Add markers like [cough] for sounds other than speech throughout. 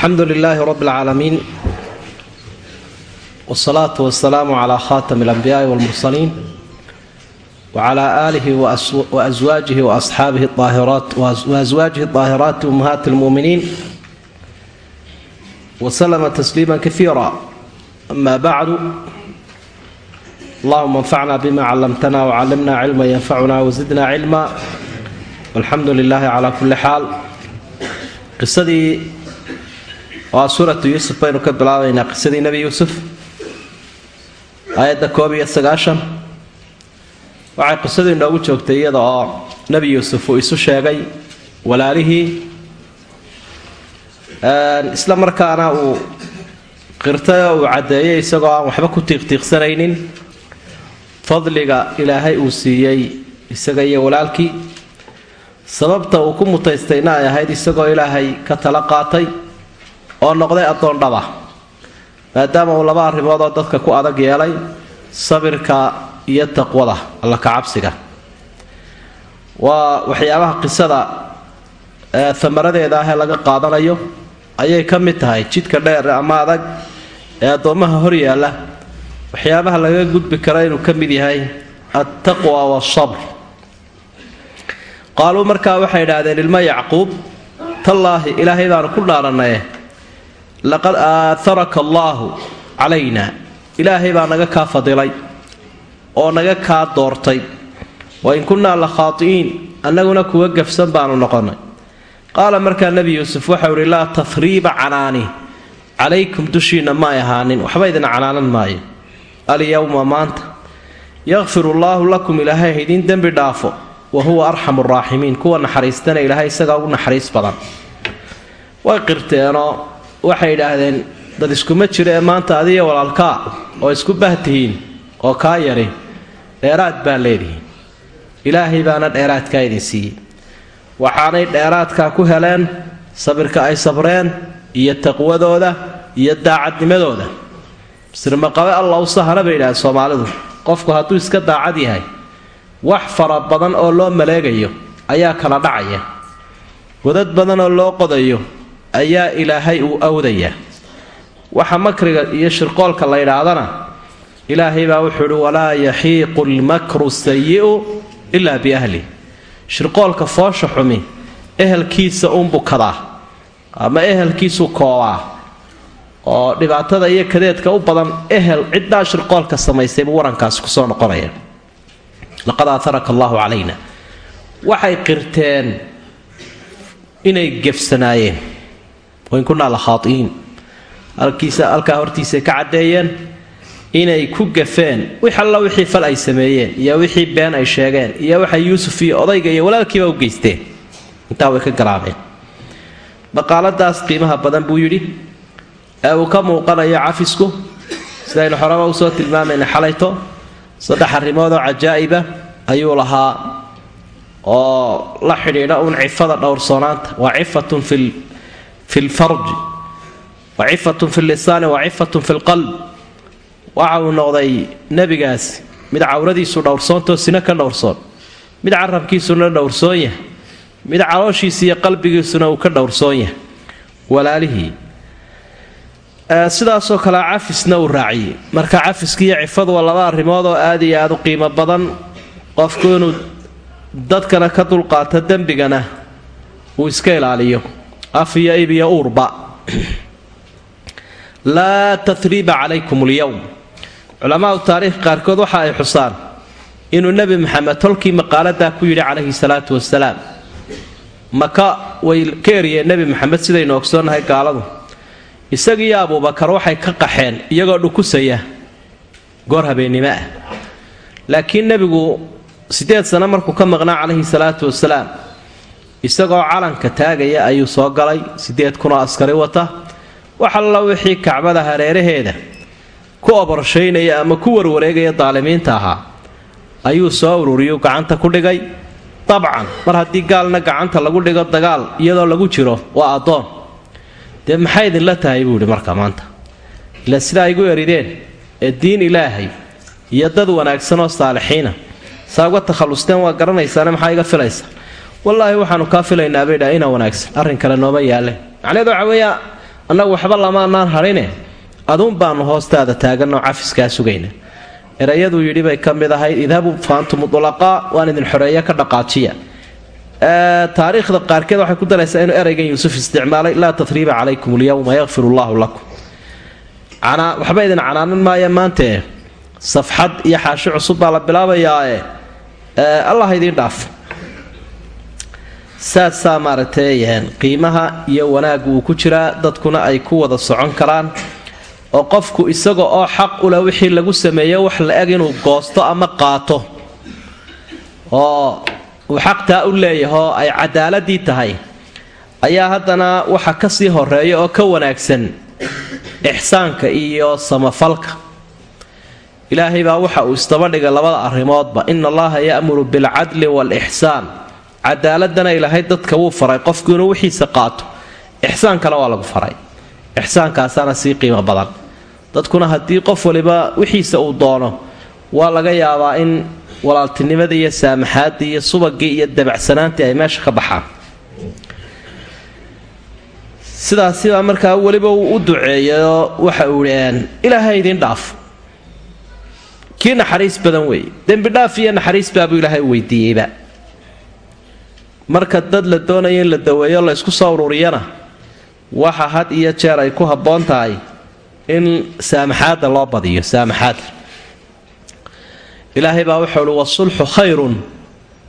alxamdu lilaahi rabi اlcaalamiin wsalaatu wasalaamu calaa khaatami alambiyaai wlmursaliin wacalaa aalihi waaswaajihi waasxaabihi waaswaajihi aahiraati ummahaati lmuuminiin waslama tasliima kaiira ama bacdu allahuma anfacna bima callamtana wcallimna cilma yanfacuna wazidna cilma walxamdu lilaahi calaa kulli xaal qisadii waa suuratu yuusuf baynu ka bilaabaynaa qisadii nebi yuusuf. Aayadda koob iyo sagaashan. Waxay qisadu inoogu joogtay iyada oo nebi yuusuf uu isu sheegay walaalihii. Isla markaana uu qirtay oo uu caddeeyay isagoo aan waxba ku tiiqtiiqsanaynin fadliga ilaahay uu siiyey isaga iyo walaalkii. Sababta uu ku mutaystayna ay ahayd isagoo ilaahay ka tala qaatay oo noqday addoon dhaba maadaama uu laba arrimood oo dadka ku adag yeelay sabirka iyo taqwada alla kacabsiga waa waxyaabaha qisada amaradeeda ah ee laga qaadanayo ayay ka mid tahay jidka dheer ama adag ee addoommaha hor yaalla. Waxyaabaha laga gudbi kara inuu ka mid yahay altaqwa waasabr qaaluu markaa waxay idhaahdeen ilmo yacquub tallaahi ilaahay baanu ku dhaaranaye laqad aaharaka allaahu calayna. Ilaahay baa naga kaa fadilay oo naga kaa doortay. Wa in kunnaa la khaati'iin annaguna kuwa gafsan baanu noqonnay qaala markaa nebi yuusuf waxau idhi laa tahriiba canaani calaykum dushiinna ma ay ahaanin waxba idin canaanan maayo. Alyowma maanta yakfiru llaahu lakum ilaahay haydin dembi dhaafo wa huwa arxamu raaximiin kuwa naxariistana ilaahay isagaa ugu naxariis badan. Way qirteenoo waxay idhaahdeen dad iskuma jiro ee maanta adiyo walaalkaa oo isku bahtihiin oo kaa yari dheeraad baa leedihiin. Ilaahay baana dheeraadkaa idin siiyey. Waxaanay dheeraadkaa ku heleen sabirka ay sabreen iyo taqwadooda iyo daacadnimadooda. Sirmaqabe alla u sahana bay idhahdeen soomaalidu qofku hadduu iska daacad yahay wax fara badan oo loo maleegayo ayaa kala dhacaya. Godad badan oo loo qodayo ayaa ilaahay uu awdayaa waxa makriga iyo shirqoolka la yidhaahdana ilaahay baa wuxuu uhi walaa yaxiiqu lmakru sayi'u ilaa biahlih shirqoolka foosha xumi ehelkiisa unbukadaa ama ehelkiisu koobaa oo dhibaatada iyo kadeedka u badan ehel ciddaa shirqoolka samaysay buu warankaasi ku soo noqonaya. Laqad aaharaka allaahu calayna. Waxay qirteen inay gefsanaayeen wain kunaa la khaai'iin halkiisa halkaa hortiisay ka caddeeyeen inay ku gafeen. Wix alla wixii fal ay sameeyeen iyo wixii been ay sheegeen iyo waxay yuusuf iyo odayga iyo walaalkiiba u geysteen intaa way ka garaabeen maqaaladaas qiimaha badan buu yidhi. Ee uu ka muuqanayo cafisku sidaynu xoraba u soo tilmaamayna xalayto saddex arrimoodoo cajaa'iba ayuu lahaa oo la xidhiidha uun cifada dhowrsoonaanta waa cifatun fi lfarji wa cifatun fi lisaani wa cifatun fi lqalb waxa uu noqday nebigaasi mid cawradiisu dhowrsoontoo sina ka dhowrsoon mid carabkiisuna dhowrsoon yahay mid calooshiisa iyo qalbigiisuna uu ka dhowrsoon yahay walaalihii sidaasoo kale cafisna uu raaciyey marka cafiska iyo cifadu waa laba arrimood oo aad iyo aad u qiimo badan qofku inuu dadkana ka dulqaato dembigana uu iska ilaaliyo af iyo ib iyo uurba laa tahriiba calaykum alyowm culamaau taariikh qaarkood waxa ay xusaan inuu nebi maxamed tolkii maqaaladaa ku yidhi calayhi salaatu wasalaam maka way ka eriyeen nebi maxamed sidaynu ogsoonnahay gaaladu. Isagiiyo abuubakar waxay ka qaxeen iyagoo dhukusaya goor habeennimo ah. Laakiin nebigu siddeed sano markuu ka maqnaa calayhi salaatu wasalaam isagoo calanka taagaya ayuu soo galay siddeed kunoo askari wata. Wax alla wixii kacbada hareeraheeda ku oborshaynaya ama ku warwareegaya daalimiinta ahaa ayuu soo ururiyuu gacanta ku dhigay. Dabcan mar haddii gaalna gacanta lagu dhigo dagaal iyadoo lagu jiro waa addoon. Dee maxay idinla tahay buu yidhi marka maanta. Ila sidaa igu erideen ee diin ilaahay iyo dad wanaagsanoo saalixiina saa uga takhallusteen waa garanaysaane maxaa iga filaysa wallaahi waxaanu kaa filaynaa bay dhaha inaa wanaagsan. Arrin kale nooma yaalle macnaheedu waxa weeya annagu waxba lamaanaan hadhine aduun baanu hoostaada taaganoo cafiskaa sugayna. Erayaduu yidhi bay ka mid ahayd idhabuu fa antum ulaqaa waan idin xoreeya ka dhaqaajiya. Taariikhda qaarkeed waxay ku daraysaa inuu eraygan yuusuf isticmaalay laa tatriiba calaykum alyawma yakfir allaahu lakum. Waxba idin canaanan maaya maantee safxad iyo xaashi cusub baa la bilaabayaae allah idiin dhaafo saasaa maaragtay qiimaha iyo wanaaggu uu ku jiraa dadkuna ay ku wada socon karaan. oo qofku isaga oo xaq ula wixii lagu sameeyo wax la eg inuu goosto ama qaato. oo uu xaqtaa u leeyahoo ay cadaaladii tahay. ayaa haddana waxa ka sii horreeya oo ka wanaagsan ixsaanka iyo samafalka. ilaahay baa waxa uu isdabadhigay labada arrimoodba. ina allaha ya'muru bilcadli waalixsaan cadaaladana ilaahay dadka wuu faray qofku inuu wixiisa qaato ixsaankana waa lagu faray. Ixsaankaasaana sii qiimo badan. Dadkuna haddii qof waliba wixiisa uu doono waa laga yaabaa in walaaltinimadii iyo saamaxaaddii iyo subagii iyo dabacsanaantii ay meesha ka baxaan. Sidaasibaa markaa weliba uu u duceeyayoo waxa uu ihi ilaahay idiin dhaaf. Kii naxariis badan weeye. Dembidhaaf iyo naxariis baabuu ilaahay weydiiyeyba marka dad la doonayo in la daweeyo la ysku soo ururiyana waxa had iyo jeer ay ku habboon tahay in saamaxaadda loo badiyo saamaxaadda ilaahay baa wuxuu uhi wasulxu khayrun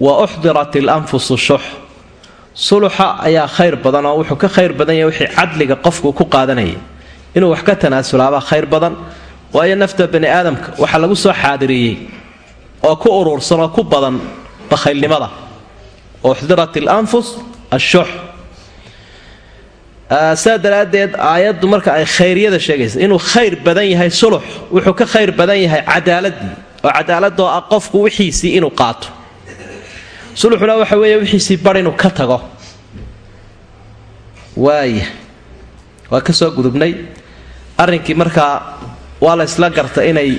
wa uxdirat ilanfusu shux suluxa ayaa khayr badan oo wuxuu ka khayr badan yahay wixii cadliga qofku ku qaadanayay. Inuu wax ka tanaasulaabaa khayr badan. Waayo nafta bani aadamka waxaa lagu soo xaadiriyey oo ku urursan oo ku badan bakhaylnimada uxdirat ilanfus ashux saa daraaddeed aayaddu marka ay khayryada sheegaysa inuu khayr badan yahay sulux wuxuu ka khayr badan yahay cadaaladii oo cadaaladoo ah qofku wixiisii inuu qaato suluxuna waxa weeye wixiisii bar inuu ka tago waaya waa ka soo gudubnay arrinkii markaa waa la isla garta inay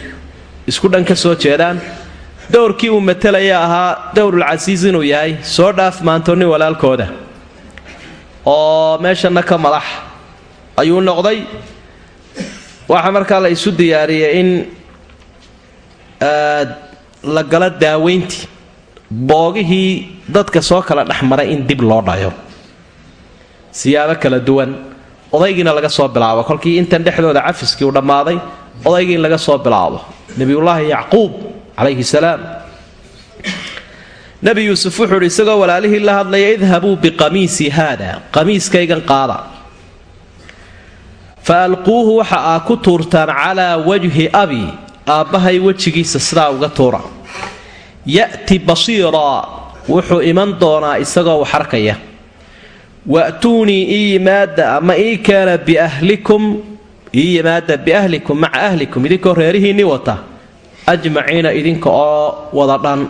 isku dhan ka soo jeedaan dowrkii uu matalaya ahaa dowrulcasiis inuu yahay soo dhaaf maanto nin walaalkooda. Oo meeshana ka madax ayuu noqday. Waxaa markaa la isu diyaariyey in la galo daaweyntii boogihii dadka soo kala dhex maray in dib loo dhayo. Siyaabo kala duwan. Odaygiina laga soo bilaabo. Kolkii intan dhexdooda cafiskii uu dhammaaday odaygii in laga soo bilaabo. Nebiyullaahi yacquub calayhi salaam. Nebi yuusuf wuxuu idhi isagoo walaalihii la hadlaya idhabuu biqamiisii haada qamiiskaygan qaada. Fa alquuhu waxa aa ku tuurtaan calaa wajhi abi aabbahay wejigiisa sidaa uga tuura. Ya'ti basiiraa wuxuu iman doonaa isagoo wax arkaya. Wa'tuunii ii yimaada ama ii keena biahlikum ii yimaada biahlikum maca ahlikum idinkoo reerihiinni wata ajmaciina idinka oo wada dhan.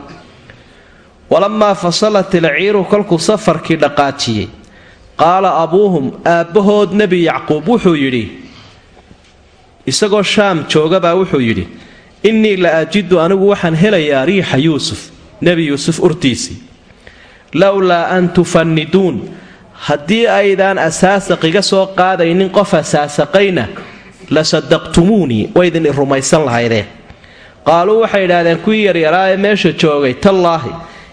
Walamaa fasalat ilciiru kolkuu safarkii dhaqaajiyey. Qaala abuuhum aabbahood nebi yacquub wuxuu yidhi. Isagoo shaam joogabaa wuxuu yidhi innii la ajidu anigu waxaan helayaa riixa yuusuf nebi yuusuf urtiisii lowlaa an tufanniduun haddii aydaan asaasaq iga soo qaadaynin qof asaasaqayna la sadaqtumuunii waydin i rumaysan lahaydeen qaaluu waxay idhaahdeen kuwii yaryaraa ee meesha joogay tallaahi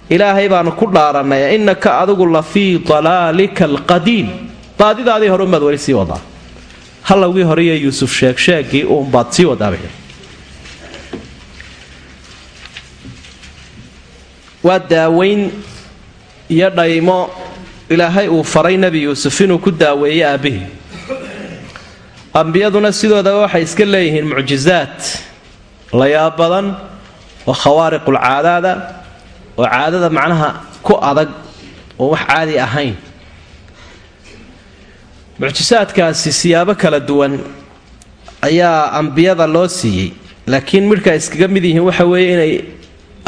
ilaahay baanu ku dhaarannay innaka adigu la fii dalaalika alqadiim. Baadidaadii hore umbaad weli sii wadaa hallowgii horeiyo yuusuf sheegsheegii uunbaad sii wadaabay. Waa daaweyn iyo dhaymo ilaahay uu faray nebi yuusuf inuu ku daaweeyo aabbihii. Ambiyaduna sidoodaba waxay iska leeyihiin mucjizaad layaab badan oo khawaariqulcaadaada oo caadada macnaha ku adag oo wax caadi ahayn. Mucjisaadkaasi siyaabo kala duwan ayaa ambiyada loo siiyey laakiin midhka iskaga mid yihiin waxa weeye inay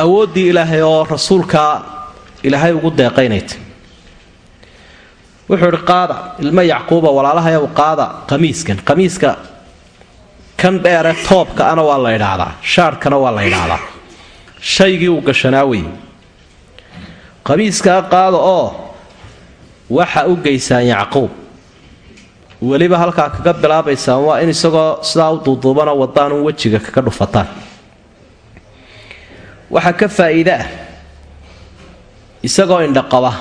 awooddii ilaahay oo rasuulkaa ilaahay ugu deeqaynayta wuxuu idhi qaada ilmo yacquuba walaalahayow qaada qamiiskan. Qamiiska kan dheere toobka ana waa la idhaahdaa shaarhkana waa la idhaahdaa shaygii uu gashanaa wey qamiiskaa qaada oo waxa u geysaan yacquub. Weliba halkaa kaga bilaabaysaan waa in isagoo sidaa u duuduubanoo wadaan un wejiga kaga dhufataan. Waxaa ka faa'iide ah isagoo indha qaba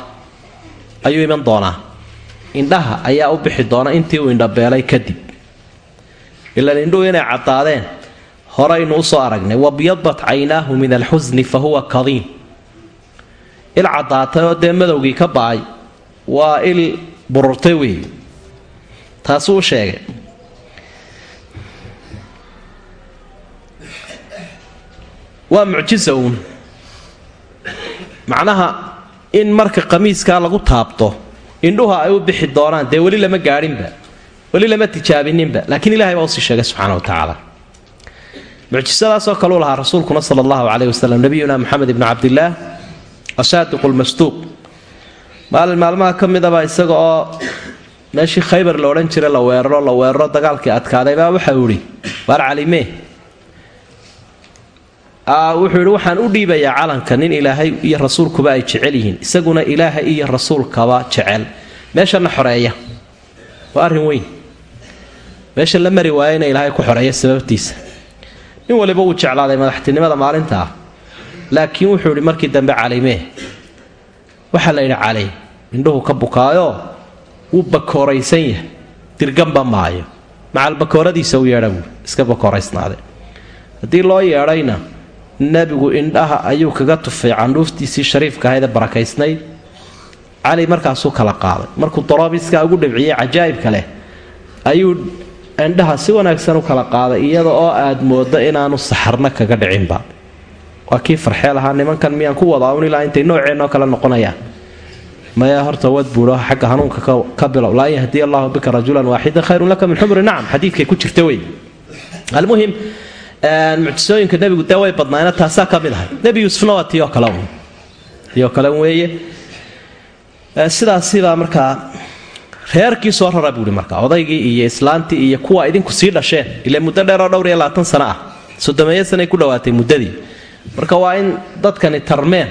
ayuu iman doonaa. Indhaha ayaa u bixi doona intii uu indhabeelay kadib ilan indhuhu inay caddaadeen horaynu u soo aragnay wabyadat caynaahu min alxusni fa huwa kadiim. Il caddaatay oo dee madowgii ka ba'ay waa il bururtay wey taasuu sheegay. Waa mucjisa uun macnaha in marka qamiiskaa lagu taabto indhuha ay u bixi doonaan dee weli lama gaadhinba weli lama tijaabininba laakiin ilahay baa u sii sheegay subxana wa tacaala. Mucjisadaasoo kaleu lahaa rasuulkuna sala allahu caleyh wasalam nabiyuna moxamed ibnu cabdillaah asaadiqu lmasduuq maalin maalmaha ka midaba isaga oo meeshii khaybar la odhan jira la weeraro la weeraro dagaalkii adkaaday baa waxau ihi waar calimee wuxuu yidhi waxaan u dhiibayaa calanka nin ilaahay iyo rasuulkuba ay jecel yihiin isaguna ilaahay iyo rasuulkaba jecel. Meeshana xoreeya. Waa arrin weyn meesha la mari waayana ilaahay ku xoreeya sababtiisa. Nin waliba wuu jeclaaday madaxtinimada maalinta. Ah laakiin wuxuu yidhi markii dambe calimee waxaa la yidhi cali indhuhu ka bukaayo wuu bakooraysan yahay dirganba maayo. Macal bakooradiisa u yeedha buui iska bakooraysnaade haddii loo yeedhayna nebigu indhaha ayuu kaga tufay candhuuftiisii shariifka ahayd ee barakaysnayd. Cali markaasuu kala qaaday. Markuu daroobiska ugu dhibciyey cajaa'ibka leh ayuu indhaha si wanaagsan u kala qaaday iyada oo aad mooddo inaanu saxarna kaga dhicinba. Waa kii farxee lahaa nimankan miyaan ku wadaa un ilaa intay nooceenoo kale noqonayaan? Maya horta wad buuho xagga hanuunka ka bilow. Laa yahdiya allahu bika rajulan waaxidan khayrun laka min xumri nacam. Xadiidkay ku jirta wey almuhim mucjisooyinka nebigu dee way badnaayna taasaa ka mid ahay. Nebi yuusufna waa tioo kale un. Tioo kale weeye. Sidaasibaa markaa reerkii soo rara buuhi markaa odaygii iyo islaantii iyo kuwa idinku sii dhasheen ile muddo dheeroo dhowr iyo labaatan sano ah. Soddomeeyo sanay ku dhowaatay muddadii. Marka waa in dadkani tarmeen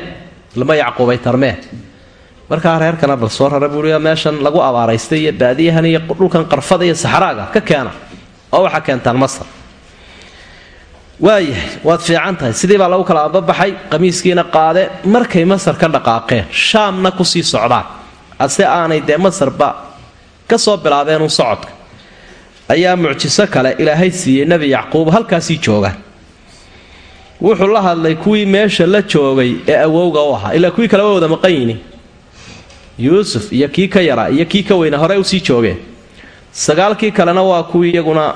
lama yacquubay tarmeen. Markaa reerkana bal soo rara buui meeshan lagu abaaraystay iyo baadiyahan iyo dhulkan qarfada iyo saxraaga ka keena. Oo waxaa keentaan masar. Waayahay waad fiican tahay. Sidii baa lagu kala ababaxay qamiiskiina qaade markay masar ka dhaqaaqeen shaamna ku sii socdaan. Ase aanay dee masarba ka soo bilaabeen un socodka. Ayaa mucjiso kale ilaahay siiyey nebi yacquub halkaasii joogaan wuxuu la hadlay kuwii meesha la joogay ee awowga u ahaa. Ilaa kuwii kale waa wada maqan yini yuusuf iyo kii ka yaraa iyo kii ka weyna horey u sii joogeen. Sagaalkii kalena waa kuwii iyaguna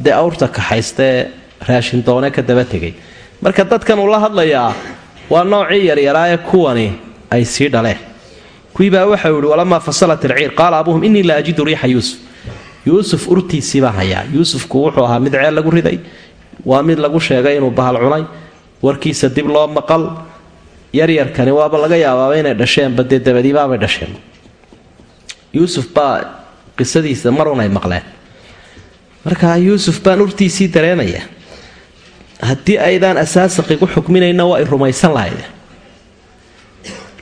dee awrta kaxaystee raashin doone ka daba tegay marka dadkan uu la hadlayaa waa noocii yaryaraaye kuwani ay sii dhaleen kuwiibaa waxau yihi walamaa fasalat ilciir qaala abuuhum innii la ajidu riixa yuusuf. Yuusuf urtiisii baan hayaa. Yuusufku wuxuu ahaa mid ceel lagu riday waa mid lagu sheegay inuu bahal cunay warkiisa dib loo maqal yaryarkani waaba laga yaabaaba inay dhasheenba dee dabadiibaabay dhasheen. Yuusuf baa qisadiisa marun ay maqleen. Markaa yuusuf baan urtiisii dareemaya haddii aydaan asaasaqigu xukminayna waa ay rumaysan lahayd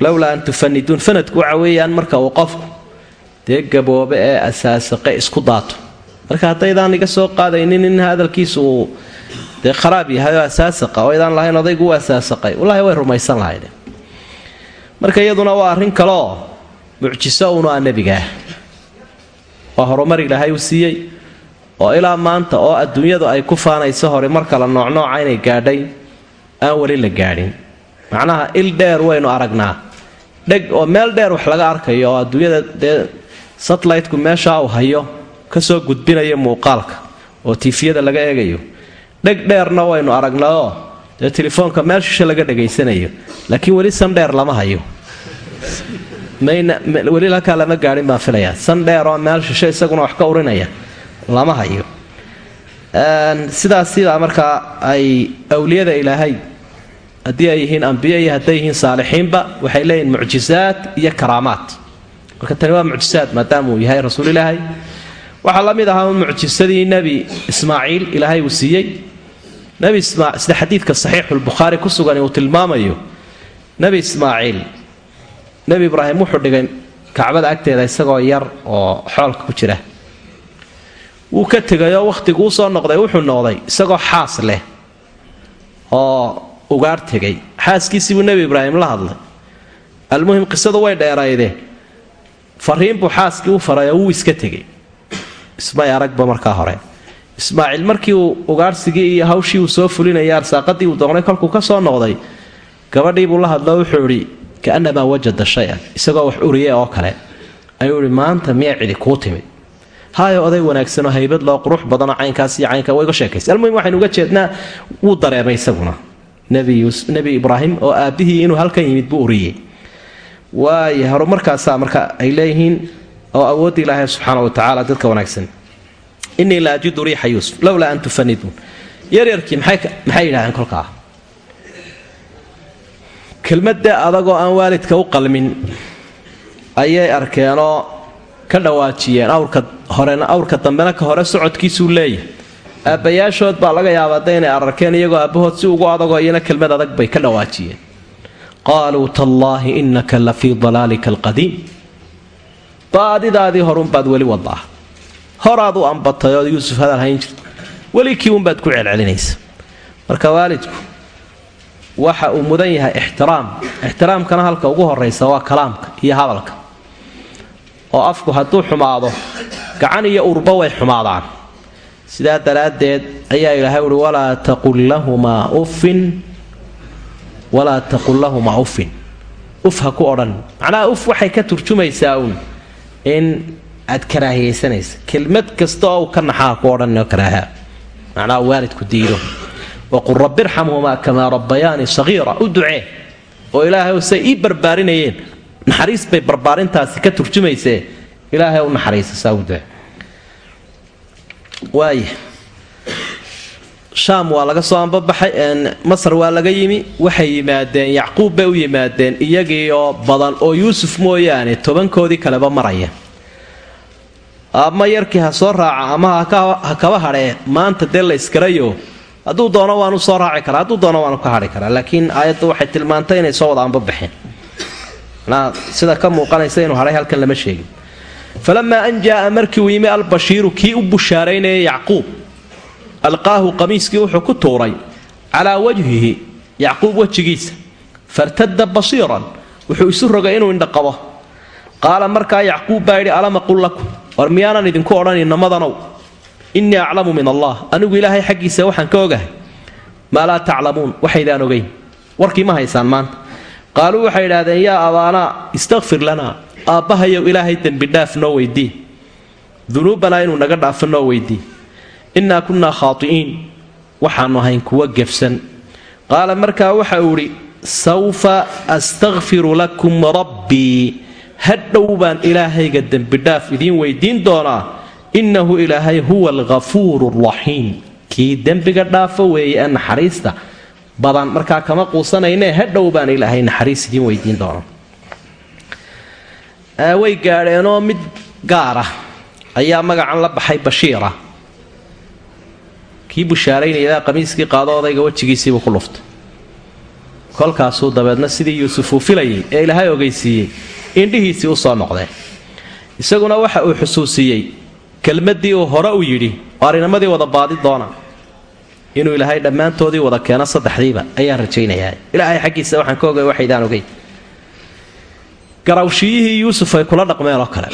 lowlaa an tufaniduun fanadku waxa weeyaan marka uu qofku dee gaboobe ee asaasaqe isku daato. Marka haddaydaan iga soo qaadaynin in hadalkiisu uu dee kharaab yahay oo asaasaqa oo aydaan lahayn odaygu u asaasaqay wallaahi way rumaysan lahayd marka iyaduna waa arrin kaleoo mucjiso unu a nebigaah waa horumar ilaahay uu siiyey oo ilaa maanta oo adduunyadu ay ku faanayso hore mar kale noocnooca inay gaadhay aan weli la gaadhin. Macnaha il dheer waynu aragnaa dheg oo meel dheer wax laga arkayo oo adduunyada dee satelliteku meeshaa uu hayo ka soo gudbinayo muuqaalka oo tiifiyada laga eegayo. Dheg dheerna waynu aragnaoo dee telefoonka meel shishe laga dhegaysanayo laakiin weli san dheer lama hayo. Weli halkaa lama gaadhin baan filayaa. San dheeroo meel shishe isaguna wax ka urinaya lama hayo. Sidaas sidaa markaa ay awliyada ilaahay haddii ay yihiin ambiye iyo hadday yihiin saalixiinba waxay leeyihiin mucjisaad iyo karaamaad. Marka tani waa mucjisaad maadaama uu yahay rasuul ilaahay. Waxaa la mid ahaa mucjisadii nebi ismaaciil ilaahay uu siiyey. Sida xadiidka saxiixulbukhaari ku sugan uu tilmaamayo nebi ismaaciil nebi ibraahim wuxuu dhigay kacbada agteeda isagoo yar oo xoolka ku jira. Wuu ka tegayoo wakhtiguu soo noqday wuxuu noqday isagoo xaas leh oo ugaar tegay xaaskiisii buu nebi ibraahim la hadlay. Almuhim qisadu way dheerayde fariin buu xaaskii u farayoo wuu iska tegay ismay aragba markaa hore. Ismaaciil markii uu ugaarhsigii iyo hawshii uu soo fulinaya arsaaqadii uu doonay kolkuu ka soo noqday gabadhiibuu la hadlo wuxuu idhi kaanamaa wajada shay-an. Isagoo wax uriye oo kale. Ayuu ihi maanta miya cidi kuu timid haayo oday wanaagsanoo haybad loo qurux badanoo caynkaas iyo caynka wayga sheekaysa almuhim waxaynu uga jeednaa wuu dareemay isaguna nebi ibraahim oo aabbihii inuu halkan yimid buu uriyey. Waaya horumarkaasaa marka ay leeyihiin oo awoodda ilaahay subxaana wa tacaala dadka wanaagsan. Inii la ajidu riixa yuusuf lowlaa an tufaniduun yaryarkii maxay yidhaaheen kolkaa? Kelmadda adagoo aan waalidka u qalmin ayay arkeenoo ka dhawaajiyeen. Awrka horena awrka dambena ka hore socodkiisuu leeyahay aabbayaashood baa laga yaabaa da inay ararkeen iyagoo aabbahood si ugu adagoo iyana kelmad adag bay ka dhawaajiyeen. Qaaluu tallaahi innaka la fii dalaalika alqadiim. Baadidaadii horunbaad weli wadaa horaad u ambatay oo yuusuf hadal hayn jirta. Weli kii unbaad ku celcelinaysa. Marka waalidku waxa uu mudan yahay ixtiraam. Ixtiraamkana halka ugu horaysa waa kalaamka iyo hadalka. Oo afku hadduu xumaado gacan iyo urba way xumaadaan sidaa daraaddeed ayaa ilaahay uhi walaa taqul lahumaa uffin walaa taqul lahumaa uffin. Uf ha ku odhan. Macnaha uf waxay ka turjumaysaa uun in aad karaahiyaysanaysa. Kelmad kasta oo uu ka naxaa ku odhanoo karaaha. Macnaha waalidku diido. Waqul rabbi irxamhumaa kamaa rabbayaani sagiira. U ducee. Oo ilaahay say ii barbaarinayeen naxariis bay barbaarintaasi ka turjumaysee. Ilaahay u naxariisa saa u duce waaya shaam waa laga soo ambabaxay masar waa laga yimi. Waxay yimaadeen yacquub bay u yimaadeen iyagiioo badan oo yuusuf mooyaane tobankoodii kaleba maraya. Ama yarkii ha soo raaca ama ha kaba hadhee maanta dee la iskarayo. Hadduu doono waanu soo raaci karaa hadduu doono waanu ka hadhi karaa. Laakiin aayaddu waxay tilmaantay inay soo wada ambabaxeen sida ka muuqanaysa inuu hadhay halkan lama sheegin falamaa an jaaa markii uu yimi albashiiru kii u bushaaraynayay yacquub alqaahu qamiiskii wuxuu ku tuuray calaa wajhihi yacquub wejigiisa fartada basiiran wuxuu isu rogay inuu indhaqabo qaala markaa yacquub baa yidhi alam aqul lakum war miyaanan idinku odhan inamadanow innii aclamu min allah anigu ilaahay xaggiisa waxaan ka ogahay maa laa taclamuun waxaydaan ogayn warkii ma haysaan maanta qaaluu waxay idhaahdeen yaa abaanaa istakfir lanaa aabbahayow ilaahay dembidhaaf noo weydii. Dunuubanaa inuu naga dhaafo noo weydii. Innaa kunnaa khaati'iin. Waxaannu ahayn kuwa gefsan. Qaala markaa waxa uu idhi sawfa astakfiru lakum rabbii hadhow baan ilaahayga dembidhaaf idiin weydiin doonaa. Innahu ilaahay huwa alghafuuru raxiim kii dembiga dhaafo weeye ee naxariista. Badan markaa kama quusanayne hadhow baan ilaahay naxariis idiin weydiin doonaa way gaadheenoo mid gaara ayaa magacan la baxay bashiira. Kii bushaaraynaya qamiiskii qaado odayga wejigiisiibuu ku luftay. Kolkaasuu dabeedna sidii yuusuf uu filayay ee ilaahay ogeysiiyey indhihiisii u soo noqdeen. Isaguna waxa uu xusuusiyey kelmaddii uu hore u yidhi waarinamadii wada baadi doona. Inuu ilaahay dhammaantoodii wada keeno saddexdiiba ayaan rajaynayaa. Ilaahay xaggiisa waxaan ka ogay waxaydaan ogeyn garawshiyihii yuusuf ay kula dhaqmeen oo kale.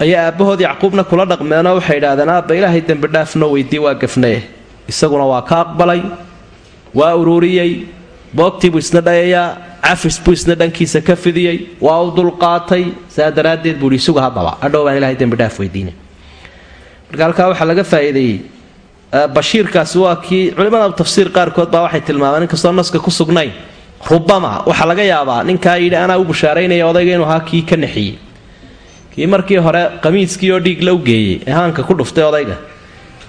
Ayaa aabbahood yacquubna kula dhaqmeenoo waxay idhahdeen aabba ilaahay dembidhaaf noo weydii waa gafnaye isaguna waa ka aqbalay waa ururiyey boogtii buu isna dhayayaa cafis buu isna dhankiisa ka fidiyey waa u dulqaatay saa daraaddeed buuhi isugu haddaba adhow baan ilahay dembidhaaf weydiina marka halkaa waxaa laga faa'iideeyey bashiirkaasi waa kii culimmada tafsiir qaarkood baa waxay tilmaameen inkastoo naska ku sugnayn rubama. Waxaa laga yaabaa ninkaa yidhi anaa u bushaaraynaya odayga inuu ahaa kii ka naxiyey kii markii hore qamiiskii oo dhiig u geeyey ee ku dhuftay odayga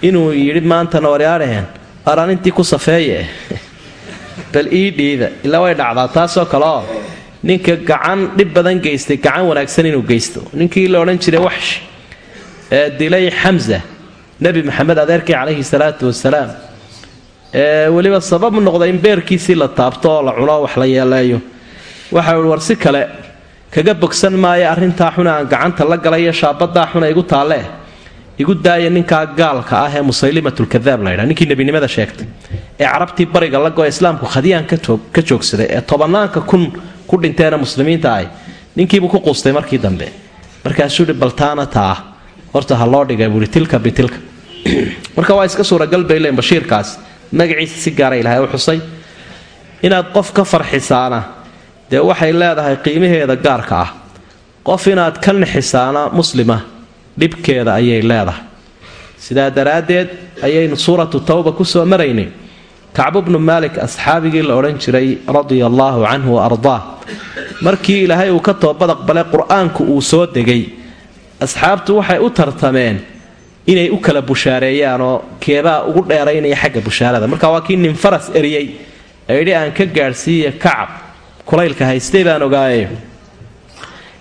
inuu yidhi maantana waryaadhaheen aranintii ku safeeye. [laughs] Bal ii dhiida ilaa way dhacdaa taasoo kale oo ninka gacan dhib badan geystay gacan wanaagsan inuu geysto. Ninkii la odhan jiray waxsh ee dilay xamsa nebi maxamed adeerkii calayhi salaatu wasalaam weliba sabab noqday in beerkiisii la taabto la cuno wax la yeeleeyo waxa war si kale kaga bogsan maayo arrintaa xuna aan gacanta la galayo shaabadaa xuna igu taallee igu daaya ninkaa gaalka ah ee musaylimatulkadaab la ydhaa ninkii nebinimada sheegtay. Ee carabtii bariga la go-e islaamku khadiyaan ka joogsaday ee tobanaanka kun ku dhinteena muslimiinta ahy ninkiibuu ku quustay markii dambe. Markaasuu hi baltaana taa. Horta ha loo dhigay buui tilka bitilka. [clears throat] Marka waa iska suuragal bay leen bashiirkaas magaciisa si gaara ilahay u xusay. Inaad qof ka farxisaana dee waxay leedahay qiimaheeda gaarka ah. Qof inaad ka nixisaana muslima dhibkeeda ayay leedahay. Sidaa daraaddeed ayaynu suuratu tawba ku soo maraynay. Kacbu bnu maalik asxaabigii la odhan jiray radia allaahu canhu wa ardaah markii ilaahay uu ka toobad aqbalay qur'aanku uu soo degay asxaabtu waxay u tartameen inay u kala bushaareeyaanoo keebaa ugu dheeraynaya xagga bushaarada marka waa kii nin faras eriyey. Ee idhi aan ka gaadhsiiya kacab kulaylka haystay baan ogaaye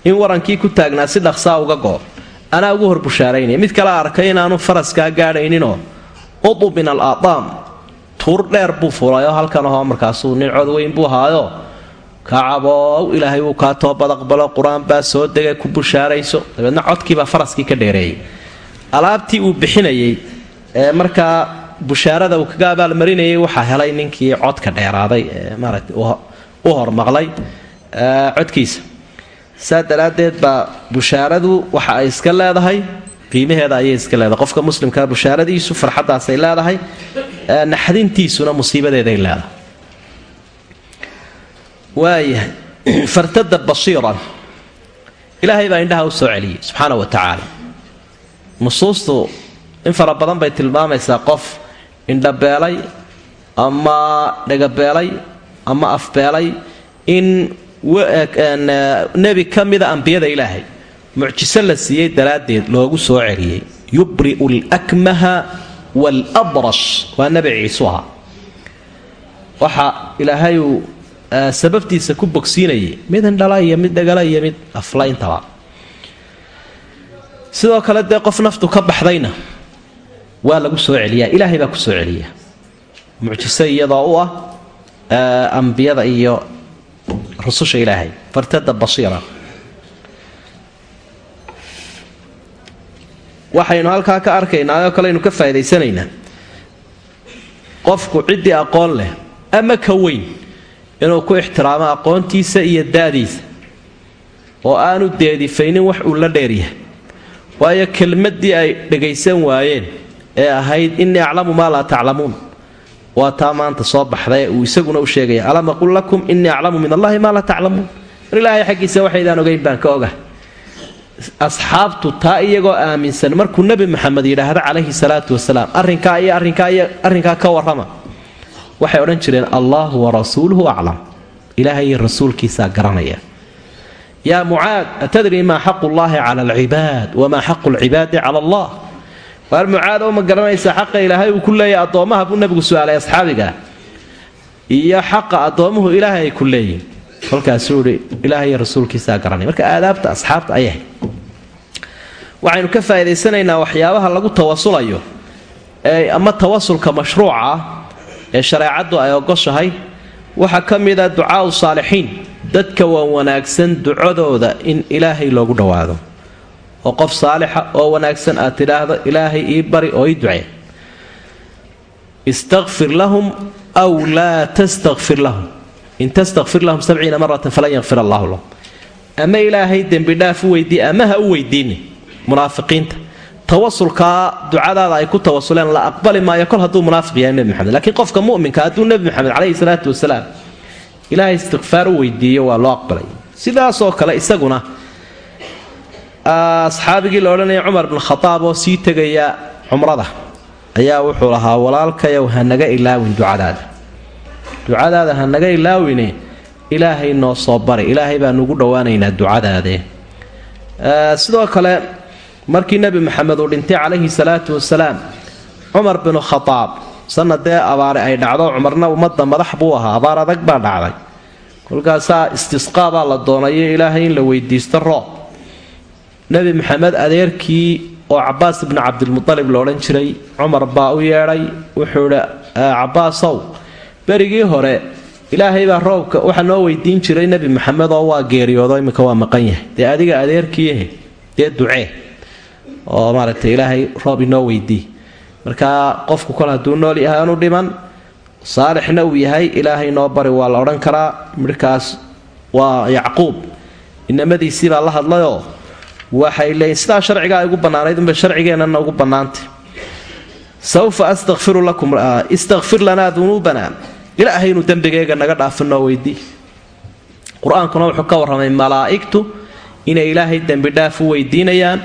in warankii ku taagnaa si dhaqsaa uga go anaa ugu hor bushaaraynaya. Mid kale arkay inaanu faraskaa gaadhayninoo. Udu min al tuur dheer buu fulayoo halkan ahoo markaasuu nin cod weyn buu ahaayo. Kacabow ilaahay wuu kaa toobad aqbalo. Qur'aan baa soo degay ku bushaarayso. Dabeedna codkiibaa faraskii ka dheereeyay alaabtii uu bixinayay ee markaa bushaarada uu kaga abaalmarinayay waxaa helay ninkii codka dheeraaday ee maaragta u hormaqlay codkiisa. Saa daraaddeed baa bushaaradu waxa ay iska leedahay qiimaheeda ayay iska leedahay. Qofka muslimkaa bushaaradiisu farxaddaasay leedahay naxdintiisuna musiibadeeday leedahay. Waayahay fartada basiiran ilaahay baa indhaha u soo celiyey subxaana wa tacaala nusuustu in fara badan bay tilmaamaysaa qof indhabeelay ama dhagabeelay ama afbeelay in nebi ka mida ambiyada ilaahay mucjiso la siiyey daraaddeed loogu soo celiyey yubri'u lakmaha waalabrash waa nebi ciisu ahaa. Waxa ilaahayuu sababtiisa ku bogsiinayay mid indhala iyo mid dhagala iyo mid afla intaba sidoo kale dee qof naftu ka baxdayna waa lagu soo celiyaa ilaahay baa ku soo celiya mucjiso iyadoo u ah ambiyada iyo rususha ilaahay. Fartada basiira waxaynu halkaa ka arkaynaa oo kaleaynu ka faa'idaysanaynaa. Qofku ciddii aqoon leh ama ka weyn inuu ku ixtiraamo aqoontiisa iyo da'diisa oo aanu deedifaynin wax uu la dheeryahay waayo kelmaddii ay dhagaysan waayeen ee ahayd innii aclamu maa laa taclamuun. Waa taa maanta soo baxday uu isaguna u sheegaya alam aqul lakum innii aclamu min allahi maa laa taclamuun. Mar ilaahay xaggiisa waxaydaan ogayn baan ka ogahay asxaabtu taa iyagoo aaminsan markuu nebi maxamed yidhaahdo calayhi salaatu wasalaam arrinkaa iyo arrinkaa iyo arrinkaa ka warrama. Waxay odhan jireen allaahu warasuuluhu aclam. Ilaahay iyo rasuulkiisaa garanaya yaa mucaad atadrii maa xaqu llaahi cala alcibaad wamaa xaqu lcibaadi cala allah? Waar mucaad oo ma garanaysa xaqa ilaahay uu ku leeyahy addoommaha buu nebigu su'aalay asxaabigaa iyo xaqa addoommuhu ilaahay ay ku leeyihiin kolkaasuu ihi ilaahay iyo rasuulkiisaa garanaya marka aadaabta asxaabta ayahay waxaynu ka faa'idaysanaynaa waxyaabaha lagu tawasulayo ee ama tawasulka mashruuca ah ee shareecaddu ay ogoshahay. Waxaa ka mid a ducaau saalixiin dadka waan wanaagsan ducadooda in ilaahay loogu dhowaado. oo qof saalixa oo wanaagsan aad tidhaahdo ilaahay ii bari oo ii ducee. istakfir lahum aw laa tastakfir lahum. In tastakfir lahum sabciina maratan falan yakfir allaahu lahum. Ama ilaahay dembidhaaf u weydii ama ha u weydiini munaafiqiinta. Tawasulkaa ducadaada ay ku tawasuleen la aqbali maayo kol hadduu munaafiq yahay nebi maxamed. Laakiin qofka muminka hadduu nebi maxamed caleyhi salaatu wasalaam ilaahay istikfaar u weydiiyo waa loo aqbalay. Sidaasoo kale isaguna asxaabigii la odhanaya cumar bn khadaab oo sii tegaya cumrada ayaa wuxuu lahaa walaalkayow ha naga ilaawin ducadaada. Ducadaada ha naga ilaawine ilaahay noo soo bari. Ilaahay baan ugu dhowaanaynaa ducadaadee sidoo kale markii nebi maxamed uu dhintay calayhi salaatu wasalaam cumar binu khadaab sanadee abaare ay dhacdo cumarna ummadda madax buu ahaa abaar adag baa dhacday. Kolkaasaa istisqaa baa la doonayo ilaahay in la weydiisto roob. Nebi maxamed adeerkii oo cabaas ibnu cabdilmualib la odhan jiray cumar baa u yeedhay wuxuu idhi cabaasow berigii hore ilaahay baa roobka waxaa noo weydiin jiray nebi maxamed oo waa geeriyoodo iminka waa maqan yahay. Dee adiga adeerkiihe dee ducee? Oo maaragtay ilaahay roob inoo weydii markaa qofku kol hadduu nool yahay aanu dhiman saalixna uu yahay ilaahay noo bari waa la odhan karaa. Midhkaas waa yacquub. Inamadiisii baa la hadlayoo waxay leeyiin sidaa sharcigaa ugu bannaanayd unbay sharcigeennana ugu bannaantay sawfa astakfiru lakum istakfir lanaa dunuubana. Ilaahay inuu dembigayga naga dhaafinoo weydii qur'aankuna wuxuu ka warramay malaa'igtu inay ilaahay dembidhaaf u weydiinayaan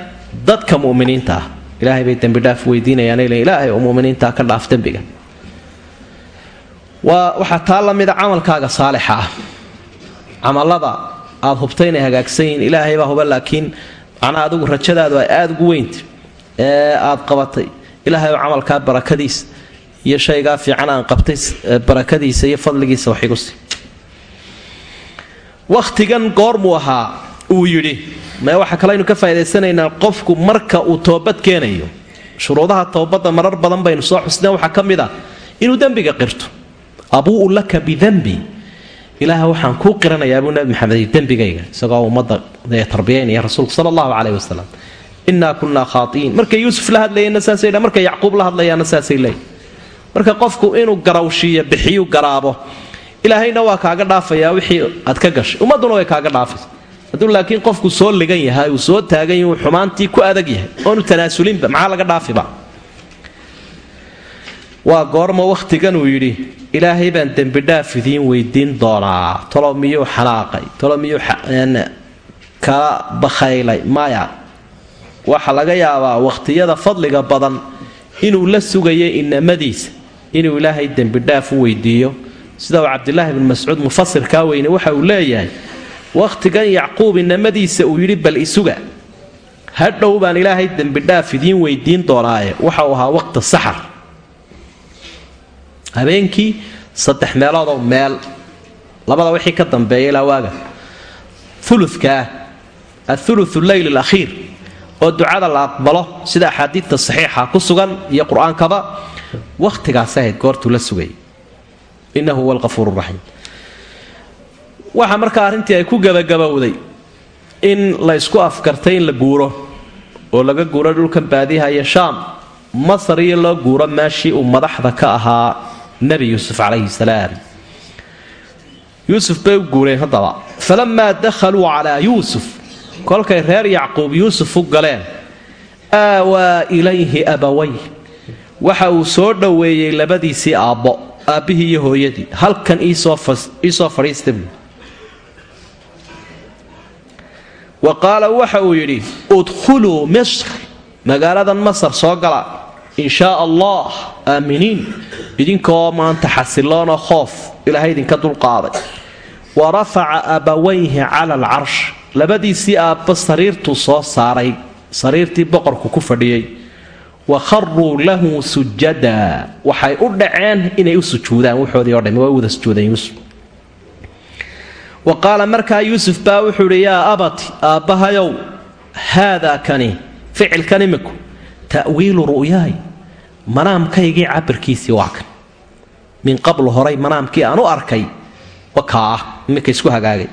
dadka muminiinta ah ilaahay bay dembidhaaf u weydiinayaan ilaahay oo muminiintaa ka dhaaf dembiga. Waxaa taa la mida camalkaaga saalixa ah. Camalada aad hubtay inay hagaagsan yihiin ilaahay baa huba laakiin macnaa adigu rajadaadu ay aada ugu weynta ee aad qabatay. Ilaahay oo camalkaa barakadiisa iyo shaygaa fiican aan qabtay barakadiisa iyo fadligiisa wax igu sii. Wakhtigan goormuu ahaa uu yidhi mee waxaa kaleaynu ka faa'idaysanaynaa qofku marka uu toobad keenayo. Shuruudaha toobadda marar badan baynu soo xusneen waxaa ka mid ah inuu dembiga qirto. Abuu'u laka bidanbi ilaaha waxaan kuu qiranayaa buu nabi maxamed dembigayga. Isagoo ummadda tarbiyaynaya rasuulku sala allahu caleyhi wasalam innaa kunnaa khaa'iin markay yuusuf la hadlayeenna saasay dha markay yacquub la hadlayaanna saasay leey marka qofku inuu garawshiiyo bixiyu garaabo ilaahayna waa kaaga dhaafayaa. Wixii aad ka gashay. Ummadduna way kaaga dhaafaysa hadduu laakiin qofku soo ligan yahay uu soo taagan yahay xumaantii ku adag yahay oonu tanaasulinba maxaa laga dhaafiba waa goorma wakhtigan uu yidhi ilaahay baan dembidhaaf idiin weydiin doonaa. Tolo miyuu xanaaqay tolo kala bakhaylay? Maya waxaa laga yaabaa wakhtiyada fadliga badan inuu la sugayo inamadiisa inuu ilaahay dembidhaaf u weydiiyo sida uu cabdilaahi bnu mascuud mufasirkaa weyne waxa uu leeyahay wakhtigan yacquub inamadiisa uu yidhi bal isuga hadhow baan ilaahay dembidhaaf idiin weydiin doonaaye waxa uu ahaa waqti saxar. Habeenkii saddex meeloodoo meel labada wixii ka dambeeya ilaa waaga. Ulukaa athuluthu leyl alakhiir oo ducada la aqbalo sida axaadiidta saxiixa ku sugan iyo qur'aankaba wakhtigaas ahayd goortuu la sugayay innahu huwa alqafuur raxiim waxaa markaa arrintii ay ku gabagabowday in la ysku afkartay in la guuro oo laga guuro dhulkan baadiyaha iyo shaam masar iyo loo guuro meeshii uu madaxda ka ahaa nebi yuusuf calayhi salaam. Yuusuf bay u guureen haddaba. Falamaa dakhaluu calaa yuusuf kolkay reer yacquub yuusuf u galeen aawaa ilayhi abaway waxa uu soo dhoweeyey labadiisii aabbo aabbihii iyo hooyadii. Halkan iisoo fadhiista buu wa qaala waxa uu yidhi udkhuluu misr magaaladan masar soo gala. In shaa allah aaminiin. Idinkoo maanta xasiloonoo khoof ilaahay idinka dulqaaday wa rafaca abawayhi cala alcarsh labadiisii aabba sariirtuu soo saaray. Sariirtii boqorku ku fadhiyey. Wa kharuu lahu sujada waxay u dhaceen inay u sujuudaan. Wuxoodii o dhami way u wada sujuudeen yuusuf wa qaala markaa yuusuf baa wuxuu idhi yaa abati aabbahayow haadaa kani ficilkan iminku ta'wiilu ru'yaay manaamkaygii cabirkiisii waa kan. Min qablu horay manaamkii aan u arkay wakaa ah iminka isku hagaagay.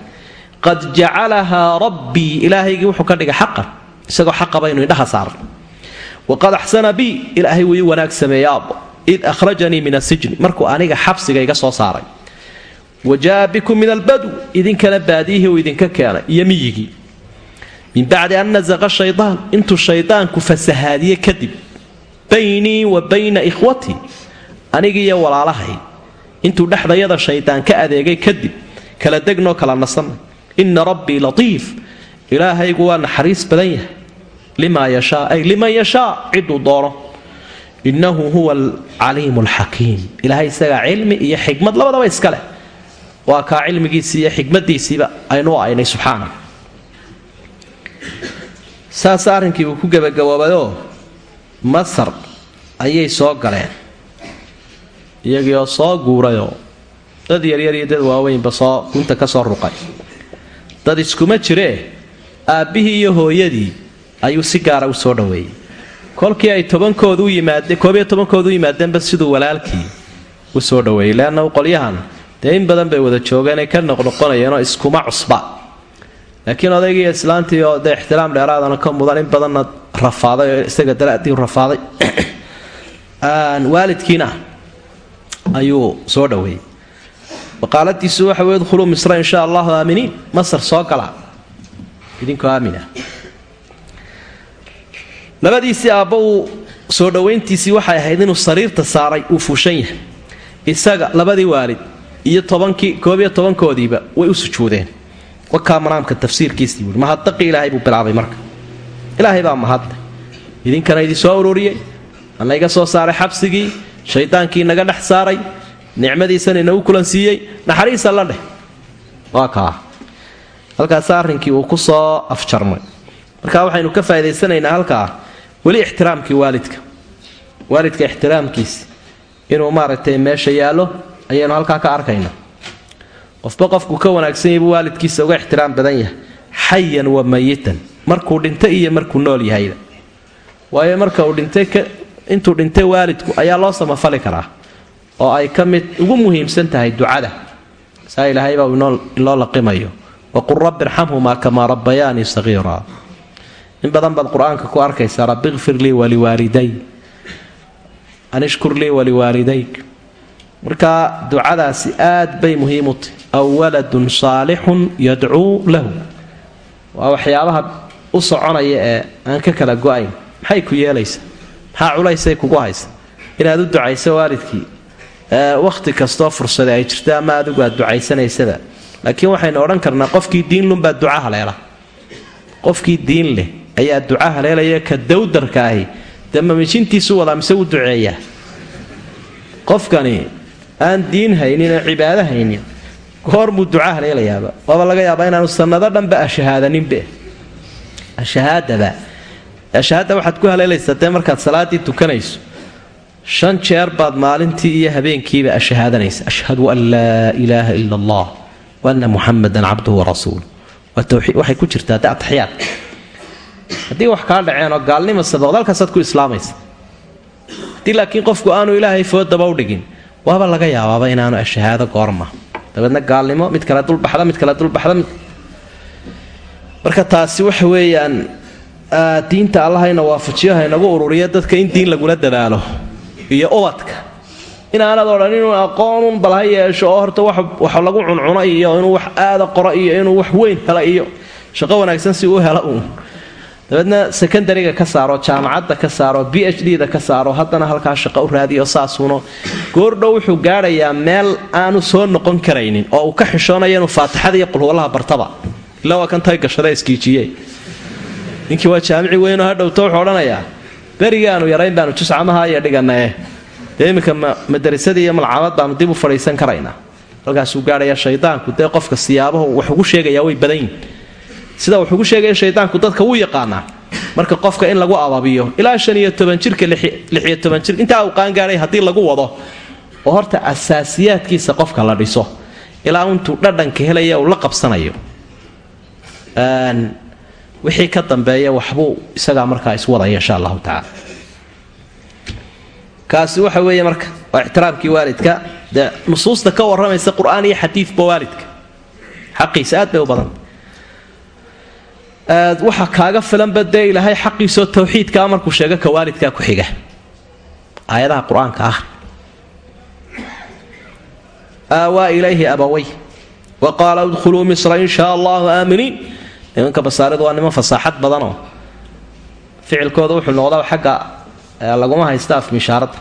Qad jacalahaa rabbii ilaahaygii wuxuu ka dhigay xaqan isagoo xaqa baynu indhaha saaran waqad axsana bii ilaahay wuu ii wanaag sameeyey aabbo id akhrajanii min asijni soo saaray wa jaa bikum min albadw idinkana baadiyihii uu idinka keenay iyo miyigii. Min bacdi an nasaqa shaydaan intuu shaydaanku fasahaadiye kadib baynii wa bayna ikhwatii anigiiyo walaalahay. Intuu dhexdayada shaydaan ka adeegay kadib kala degnoo kala nasanna inna rabbii latiif. Ilaahaygu waa naxariis badan yahay. Limaa yashaa. Ay liman yashaa. Ciduu doono. Innahu huwa alcaliimu alxakiim ilaahay isagaa cilmi iyo xikmad labadaba iska leh waa kaa cilmigiisii iyo xikmadiisiiba aynu aynay subxaana saas arrinkii uu ku gebagaboobayoo masar ayay soo galeen. Iyagiioo soo guurayoo dad yaryar iyo dad waaweynba soo gunta ka soo ruqay. Dad iskuma jiree aabbihii iyo hooyadii ayuu si gaara u soo dhoweeyey. Kolkii ay tobankoodu u yimaadeen koobiyo tobankoodu u yimaadeenba siduu walaalkii u soo dhoweeyey leanna qolyahan dee badan bay wada joogeenay ka noqnoqonayeenoo iskuma cusba. Laakiin odaygiiyo islaantii oo dee ixtiraam dheeraadana ka mudan in badanna rafaaday isaga daraadii rafaaday. [clears throat] Waalidkiina ayuu soo dhaweeyey baqaaladiisu waxa wey dkhuluu misra in sha allahu aaminiin masar soo gala. Idinkoo aamina. Labadiisii aabba uu soo dhowayntiisii waxay ahayd inuu sariirta saaray uu fuushan yahay. Isaga labadii waalid iyo tobankii koob iyo tobankoodiiba way u sujuudeen. Wakaa manaamka tafsiirkiisii buui mahadaqi ilaahay buu bilaabay marka. Ilaahay baa mahadle idinkana idin soo ururiyey ana soo saaray xabsigii shaydaankii naga dhex saaray nicmadiisana inagu kulansiiyey naxariisa la dheh. Waa kaa. Halkaas arrinkii uu ku soo afjarmay. Marka waxaynu ka faa'idaysanaynaa halkaa weli ixtiraamkii waalidka. Waalidka ixtiraamkiisi inuu maaragtay meesha yaallo ayaynu halkaa ka arkaynaa qofba qofku ka wanaagsan yahay buu waalidkiisa uga ixtiraam badan yahay. Xayan wa mayitan markuu dhintay iyo markuu nool yahayba. Waayo marka uu dhintay intuu dhintay waalidku ayaa loo samafali karaa. Oo ay ka mid ugu muhiimsan tahay ducada. Saa ilaahaybaa inoo laqimayo. Waqul rabbi irxamhumaa kamaa rabbayaanii sagiira. In badan baad qur'aanka ku arkaysaa rabbi kfir lii waliwaaliday anishkur lii waliwaalidayk markaa ducadaasi aad bay muhiim u tahy aw waladun saalixun yadcuu lahu. Waa waxyaabaha u soconaya ee aan ka kala go'ayn. Maxay ku yeelaysaa? Maxaa culaysay kugu haysa inaad u ducayso waalidkii. Wakhti kastoo fursada ay jirta ama adigu aad ducaysanaysaba laakiin waxaynu odhan karnaa qofkii diinlunbaa duca haleela. Qofkii diin leh ayaa duca haleelaya ka dawdarka ahi. Dee wadaa mise u duceeyaa. Qofkani aan diin haynin oo cibaado haynin goor buu duca haleelayaaba waaba laga yaabaa inaanu sanado dhanba ashahaadaninbe ashahaadaba ashahaada waxaad ku haleelaysaa markaad salaaddii tukanayso. Shan jeer baad maalintii iyo habeenkiiba ashahaadanaysa ashhadu an laa ilaaha ila allah wa anna cabduhu warasuulu waxay ku jirtaa de haddii wax kaa dhaceen oo gaalnima sabaqd halkaasaad ku islaamaysa. Haddii laakiin qofku aanu ilaahay foodaba u dhigin waaba laga yaabaaba inaanu ashahaado goorma. Dabeedna gaalnimo mid kale dulbaxda mid kale dulbaxda marka taasi waxa weeyaan diinta allahayna waafajiyo haynagu ururiyo dadka in diin lagula dadaalo iyo ubadka. Inaanad odhan inuu aqoonun bal ha yeesho oo horta wax lagu cuncuno iyo inuu wax aada qoro iyo inuu wax weyn helo iyo shaqo wanaagsan si uu helo uun dabeedna secondariga ka saaro jaamacadda ka saaro b h d da ka saaro haddana halkaa shaqo u raadiyo saasuuno goordhow wuxuu gaadhayaa meel aanu soo noqon karaynin oo uu ka xishoonayo inuu faatixada iyo qulhuwalaha bartaba. Ilaa waa kan tay gashada iskiijiye ninkii waa jaamici weynoo hadhowto wuxuu odhanayaa berigii aanu yarayn baanu juscamaha iyo dhiganae dee iminka madarisadii iyo malcamad baanu dib u fadhiisan karaynaa halkaasuu gaadhaya shaydaanku dee qofka siyaabahu wax ugu sheegayaa way badan yihiin sida wax ugu sheegaya shaydaanku dadka wuu yaqaanaa marka qofka in lagu ababiyo ilaa shan iyo toban jirka lixiyo toban jir intaa uu qaangaadhay haddii lagu wado oo horta asaasiyaadkiisa qofka la dhiso ilaa intuu dhadhanka helaya uu la qabsanayo. Wixii ka dambeeya waxbuu isagaa markaa iswadaya insha allahu tacaala. Kaasi waxa weeye marka waa ixtiraamkii waalidka dee nusuusta ka warramaysa qur'aan iyo xadiidba waalidka. Xaqiisa aad bay u badan waxa kaaga filanba dee ilaahay xaqiisoo tawxiidkaa markuu sheego ka waalidkaa ku xiga. Aayadaha qur'aanka ah. Aawaa ilayhi abaway. Wa qaala idkhuluu misra in shaa allahu aaminiin. Nimanka basaaridu waa niman fasaaxad badanoo ficilkooda wuxuu noqdaa xagga laguma haysta afmishaaradda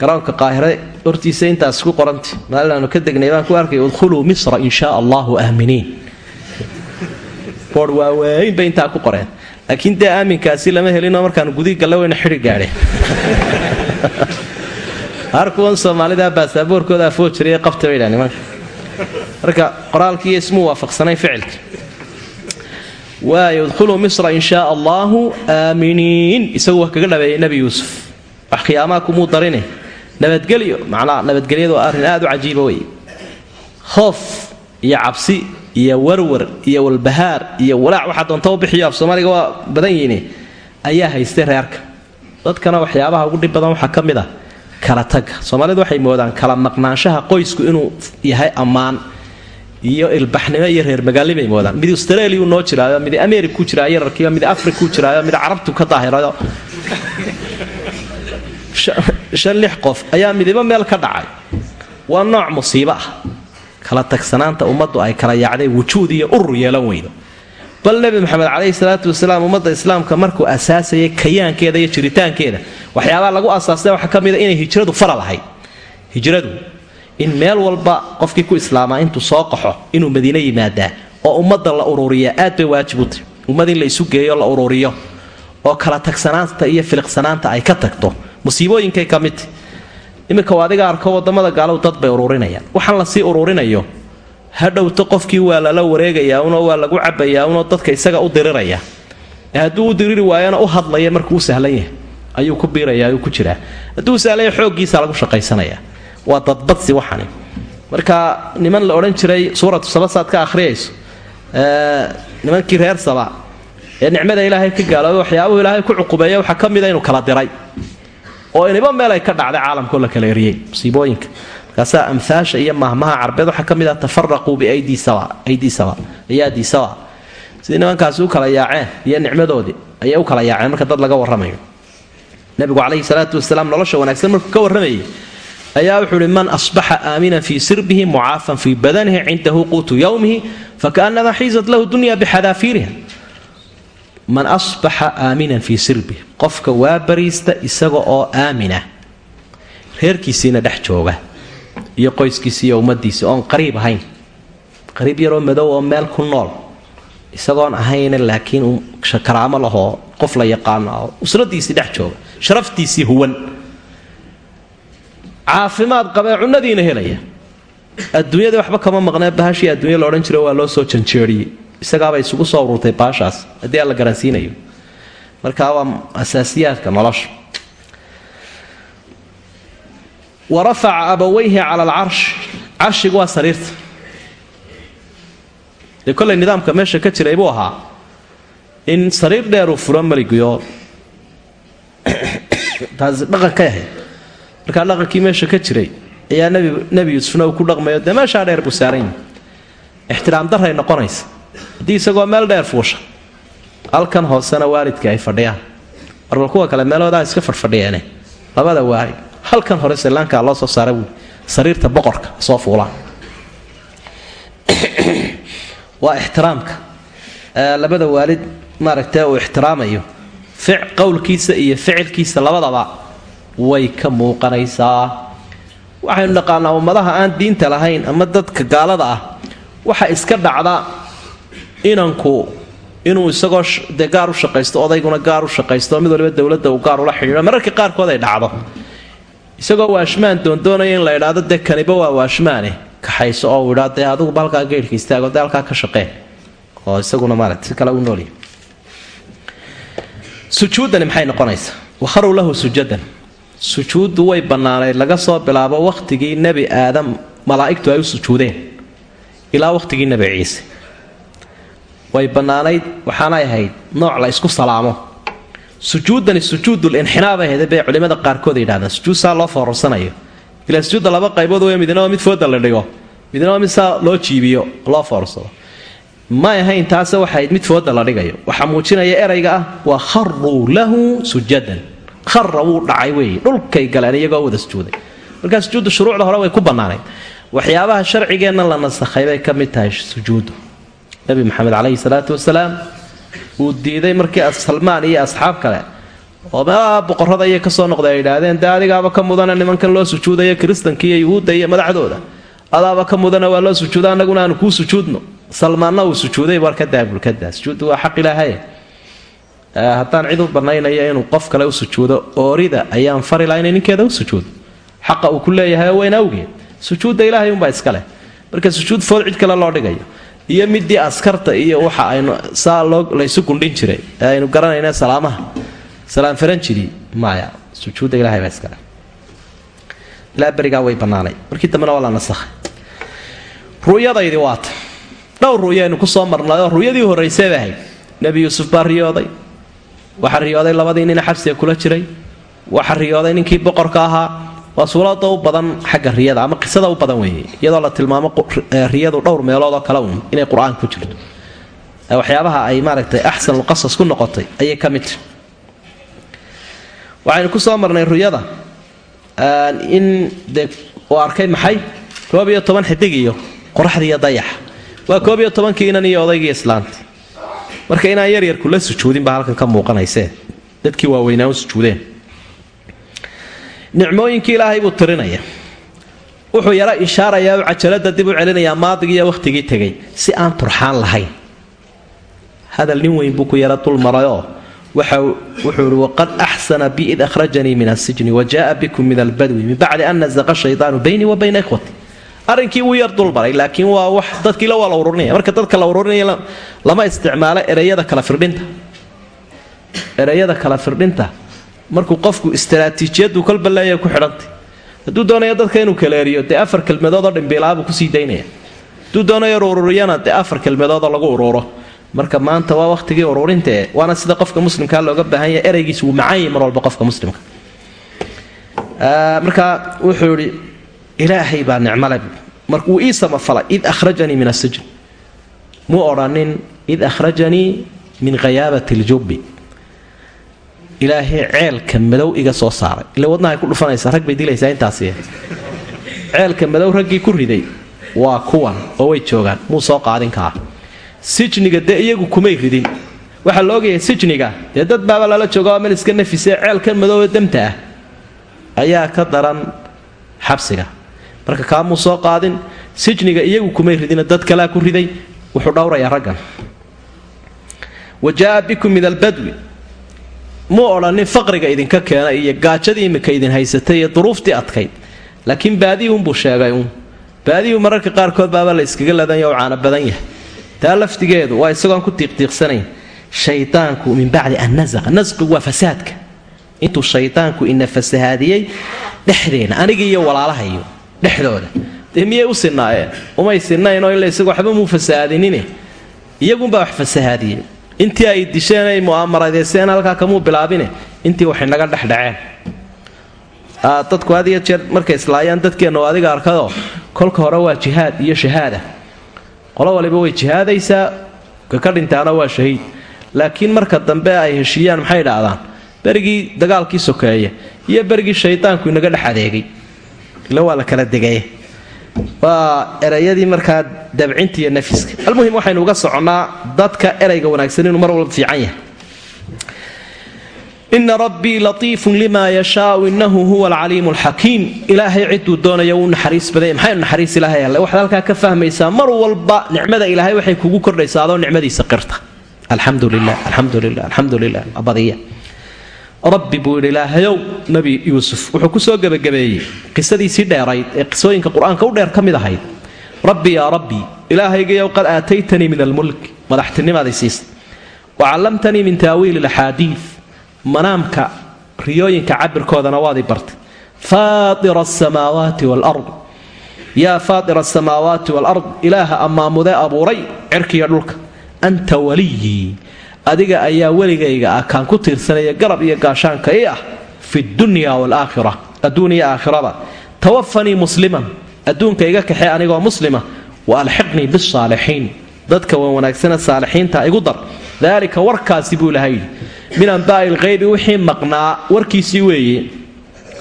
garoonka qaahire hortiisa intaas ku qoranta maalin ka degnay baan ku arkay udkhuluu misra in shaa allahu aaminiin boor waaweyn bay intaa ku qoreen. Laakiin dee aaminkaasi lama helinoo markaanu gudii galle wayna xidhi gaadheen har [laughs] kuwan soomaalida baasaboorkooda afoo jiray qabta bay dhaa nimanka marka qoraalkiiyo ismuu waafaqsanayn ficilka. Waay misra in shaa allaahu aaminiin. Isagu wax kaga dhabeeyay nebi yuusuf. Wax khiyaamaha kumuu darine. Nabadgelyo macnaa nabadgelyadu arrin aad u cajiiba wey hoof iyo cabsi iyo warwar iyo walbahaar iyo walaac. Waxaa doonta u bixiyo af soomaaliga waa badan yihiin. Ayaa haystay reerka. Dadkana waxyaabaha ugu dhib badan waxaa ka mid ah kala tagga. Soomaalidu waxay moodaan kala maqnaanshaha qoysku inuu yahay ammaan iyo ilbaxnimo iyo reer magaalnimay moodaan. Mid australia noo jiraayo mid america ku jiraayo yararkiiba mid africa ku jiraayo mid carabtu ka daahirayo shan lix qof ayaa midibo meel ka dhacay. Waa nooc musiibo ah kala tagsanaanta ummaddu ay kala yaacday wujuud iyo urur yeelan weydo. Bal nebi maxamed caleyhi salaatu wasalaam ummadda islaamka markuu asaasayay kayaankeeda iyo jiritaankeeda waxyaabaa lagu asaasay waxaa ka mida inay hijradu faral ahayd. Hijradu in meel walba qofkii ku islaamaa intuu soo qaxo inuu madiine yimaadaa oo ummadda la ururiyaa aad bay waajib u tahy ummad in la isu geeyo la ururiyo. Oo kala tagsanaanta iyo filiqsanaanta ay ka tagto. Musiibooyinkay ka midta iminka adiga arko waddamada gaalow dad bay ururinayaan waxaan la sii ururinayo hadhowto qofkii waa lala wareegayaa unoo waa lagu cabayaa unoo dadka isaga u diriraya. Hadduu u diriri waayana u hadlaya markuu u sahlan yahay. Ayuu ku biiraya ayuu ku jiraa. Hadduu sahlaya xooggiisa lagu shaqaysanaya waa dadbadsi waxani. Marka niman la odhan jiray suuratu saba ka akhriyayso. Nimankii reer saba. Ee nicmada ilaahay ka gaaloobay waxyaabuhu ilaahay ku cuqubeeya waxaa ka mida inuu kala diray oo iniba meel ay ka dhacday caalamkao la kala eriyey. Musiibooyinka markaasaa amhaasha iyo mahmaha carbeed waxaa ka mid ah tafaraquu biaydii sawa ayaadii sawa sidii nimankaasi u kala yaaceen iyo nicmadoodii ayay u kala yaaceen marka dad laga warramayo. Nabigu calayhi salaatu wasalaam nolosha wanaagsan markuu ka warramayay ayaa wuxuu uhi man asbaxa aaminan fii sirbihi mucaafan fii badanihi cindahu quutu yowmihi fakaannamaa xiizat lahu dunya bixadaafiiriha man asbaxa aaminan fii sirbihi qofka waa bariista isaga oo aamina. Reerkiisiina dhex jooga iyo qoyskiisi iyo ummadiisi oon qariib ahayn. Qariib yaroo madow oo meel ku nool. Isagoon ahayna laakiin karaamo lahoo qof la yaqaano usradiisii dhex jooga sharaftiisii huwan. Caafimaad qabee cunadiina helaya. Adduunyada waxba kama maqnee bahashii adduunya la odhan jiro waa loo soo janjeeriyey isagaaba isugu soo ururtay baashaas haddii aan la garansiinayo marka waa asaasiyaadka nolosha. Wa rafaca abawayhi cala alcarsh carshigu waa sariirta. Dee kollay nidaamka meesha ka jiray buu ahaa in sariir dheeruu furo maliguyo [coughs] taasi dhaqankay ahayd markaa dhaqankii meesha ka jiray ayaa nebi yuusufna uu ku dhaqmayo dee meeshaa dheer buu saaran yahay. Ixtiraam daray noqonaysa haddii isagoo meel dheer fuusha. Halkan hoosena waalidka ay fadhiyaan. Marbal kuwa kale meeloodaa iska fadhfadhiyeene labada waali halkan hore sellaankaa loo soo saara buui sariirta boqorka soo fuulaan [coughs] waa ixtiraamka. Labada waalid maaragtee uu ixtiraamayo. Qowlkiisa iyo ficilkiisa labadaba way ka muuqanaysaa. Waxaynu naqaanaa ummadaha aan diinta lahayn ama dadka gaalada ah waxa iska dhacda inanku inuu isagoo dee gaar u shaqaysto odayguna gaar u shaqaysto mid waliba dowladda uu gaar ula xidhiidho mararka qaarkood ay dhacdo. Isagoo waashmaan doondoonaya in la idhaahdo dee kaniba waa waashmaane kaxayso oo uu idhaa dee adiguba halkaa geedhka istaago dee halkaa ka shaqeen oo isaguna maarata si kale u noolya sujuuddani maxay noqonaysaa? Wakharow lahu sujadan sujuuddu way bannaanayd laga soo bilaabo wakhtigii nebi aadam malaa'igtu ay u sujuudeen. Ilaa wakhtigii nebi ciise way bannaanayd waxaanay ahayd nooc la isku salaamo. Sujuuddani sujuudul inxinaa bay ahayd bay culimmada qaarkood yidhahdaan sujuud saa loo foorarsanayo ilaa sujuudda laba qaybood wey midna waa mid fooda la dhigo midna waa mid saa loo jiibiyo loo foorarsado may ahayn taase waxayd mid fooda la dhigayo. Waxaa muujinaya erayga ah waa kharuu lahu sujadan. Khara wuu dhacay weeye dhulkay galeen iyagoo wada sujuuday. Markaa sujuudda shuruucda hore way ku bannaanayd. Waxyaabaha sharcigeenna la nasakhay bay ka mid tahay sujuuddu nebi maxamed caleyhi salaatu wasalaam uu diiday markii salmaan iyo asxaab kale. Oo meelaha boqorrada iyo ka soo noqday ay yidhaahdeen dee ka mudana nimankan loo sujuudayo kiristanka iyo yuhuudda iyo madaxdooda. Adaaba ka mudana waa loo sujuuda annaguna aanu kuu sujuudno. Salmaanna uu sujuuday war ka daabulkadaa sujuuddu waa xaq ilaahay haddaan cid u bannaynayo inuu qof kale u sujuudo oorida ayaan fari laha inay ninkeeda u sujuudo. Xaqa uu ku leeyahay awgeed. Sujuudda ilaahay unbaa iska leh. Marka sujuud food cid kale loo dhigayo iyo midii askarta iyo waxa aynu saa laysu gundhin jiray ee aynu garanayna salaamaha. Salaam faranjiri maya sujuudda ilahay baa iskale ilaa way bannaanay markii dambena waa la nasakhay ru'yadaydii waata dhowr ru'yo aynu ku soo marnayoo ru'yadii horraysay bay ahayd. Nebi yuusuf baa riyooday. Waxaa riyooday labadii nina xabsiga kula jiray. Waxaa riyooday ninkii boqorka ahaa waa suurada u badan xagga riyada ama qisada u badan weeye iyadoo la tilmaamo riyadu dhowr meelood oo kale uun inay qur'aanka ku jirto. Waxyaabaha ay maaragtay axsanulqasas ku noqotay ayay ka mid waxaynu ku soo marnay ruyada in dee uu arkay maxay? Koob iyo toban xidig iyo qoraxdiiyo dayaxa waa koob iyo tobankii inan iyo odaygii islaanta marka inaan yaryarku la sujuudin baa halkan ka muuqanaysee. Dadkii waaweynaa u sujuudeen nicmooyinkii ilaahay buu tirinaya. Wuxuu yara ishaarayaa u dib u celinayaa maadigiiyo wakhtigii tegay si aan turxaan lahayn. Hadal nin buu ku yara dulmarayoo wuxuu waqad axsana bi id akhrajanii min asijni wa jaaa bikum min albadwi min bacdi an nasaqa shaydaanu baynii wa bayna ikhwati. Arrinkii wuu yar dulmaray laakiin waa wax dadkiila waa la ururinaya marka dadka la ururinaya lama isticmaalo ereyada kala firdhinta. Ereyada kala firdhinta markuu qofku istaraatiijiyadu kolba leeya ku xidhantay hadduu doonayo dadka inuu kaleeriyo dee afar kelmadoodoo dhimbiilaabuu ku sii daynaya. Hadduu doonayo ururiyana dee afar kelmadoodoo lagu ururo marka maanta waa wakhtigii ururintae waana sida qofka muslimkaa looga baahan yahay ereygiis wuu macanyay mar walba qofka muslimka. Marka wuxuu idhi ilaahay baa nicmale marwuu ii samafalay id akhrajanii min asijn muu odhanin id akhrajanii min khayaabati ljubbi ilaahay ceelka madow iga soo saaray. Ila wadnahay ku dhufanaysa rag bay dilaysaa intaasi. Ceelka madow raggii ku riday waa kuwan oo way joogaan. Muu soo qaadin kaa sijniga dee iyagu kumay ridin. Waxaa la sijniga dee dad baaba lala jooga oo meel iska nafisee ceelkan madoobe damta ah. Ayaa ka daran xabsiga. Marka kaamuu soo qaadin sijniga iyagu kumay ridina dad kalea ku riday wuxuu dhowrayaa raggan. Wa bikum min albadwi muu odhanin faqriga idinka keenay iyo gaajadii imika idin haysatay iyo duruuftii adkayd. Laakiin baadiyuunbuu sheegay uun. Baadiyu mararka qaarkood baaba la yskaga ladanya oo caano badan yahay. Taa laftigeedu waa isagoon ku tiiqtiiqsanayn. Shaydaanku min bacdi an nasaqa nasqigu waa fasaadka. Intuu shaydaanku ina fasahaadiyey dhexdeena aniga iyo walaalahayo dhexdooda. Dee miyay u sinaayeen umay sinaynoo ila isagu waxba muu fasahaadinine iyagunbaa wax fasahaadiyey intii ay disheen ay mu'aamaradeyseen halkaa kamuu bilaabine? Intii waxay naga dhexdhaceen dadku had iyo jeer markay islaayaan dadkeenna oo adiga arkado kolka hore waa jihaad iyo shahaada. Qolo waliba way jihaadaysaa kaka dhintaana waa shahiid. Laakiin marka dambe ay heshiiyaan maxay dhaahdaan berigii dagaalkii sokeeye iyo berigii shaydaanku inaga dhex adeegay. Ila waa la kala degay waa erayadii markaa dabcinta iyo nafiska almuhim waxaynu uga soconnaa dadka erayga wanaagsan inuu mar walba fiican yahay. Ina rabbii latiifun limaa yashaau inahu huwa alcaliimu alxakiim ilaahay ciduu doonaya wuu naxariis badanya maxaynu naxariis ilaahay alle? Waxaad halkaa ka fahmaysaa mar walba nicmada ilaahay waxay kugu kordhaysaa adoo nicmadiisa qirta. Alxamdu lilah alxamdu lilah alxamdu lilah abadiya rabbi buu yidhi ilaahayow nebi yuusuf. Wuxuu ku soo gebagabeeyey qisadiisii dheerayd ee qisooyinka qur'aanka u dheer ka mid ahayd. Rabbi yaa rabbi ilaahaygayow qad aataytanii min almulk. Madaxtinimaadii siisay wa callamtanii min taawiili alaxaadiid manaamka riyooyinka cabirkoodana waad i bartay. Faatira asamaawaati waalard yaa faatira asamaawaati waalard ilaaha ammaamudee abuuray cirkiiyo dhulka. Anta waliyii adiga ayaa weligayga ah kaan ku tiirsanaya garab iyo gaashaanka i ah fi dunya waalaakhira adduun iyo tawafanii musliman adduunka iga kaxee anigoo muslima wa alxiqnii bisaalixiin dadka wan wanaagsana saalixiinta igu dar. Daalika warkaasi buu ilaha yidhi min ambaa'i lghaybi wixii maqnaa warkiisii weeye.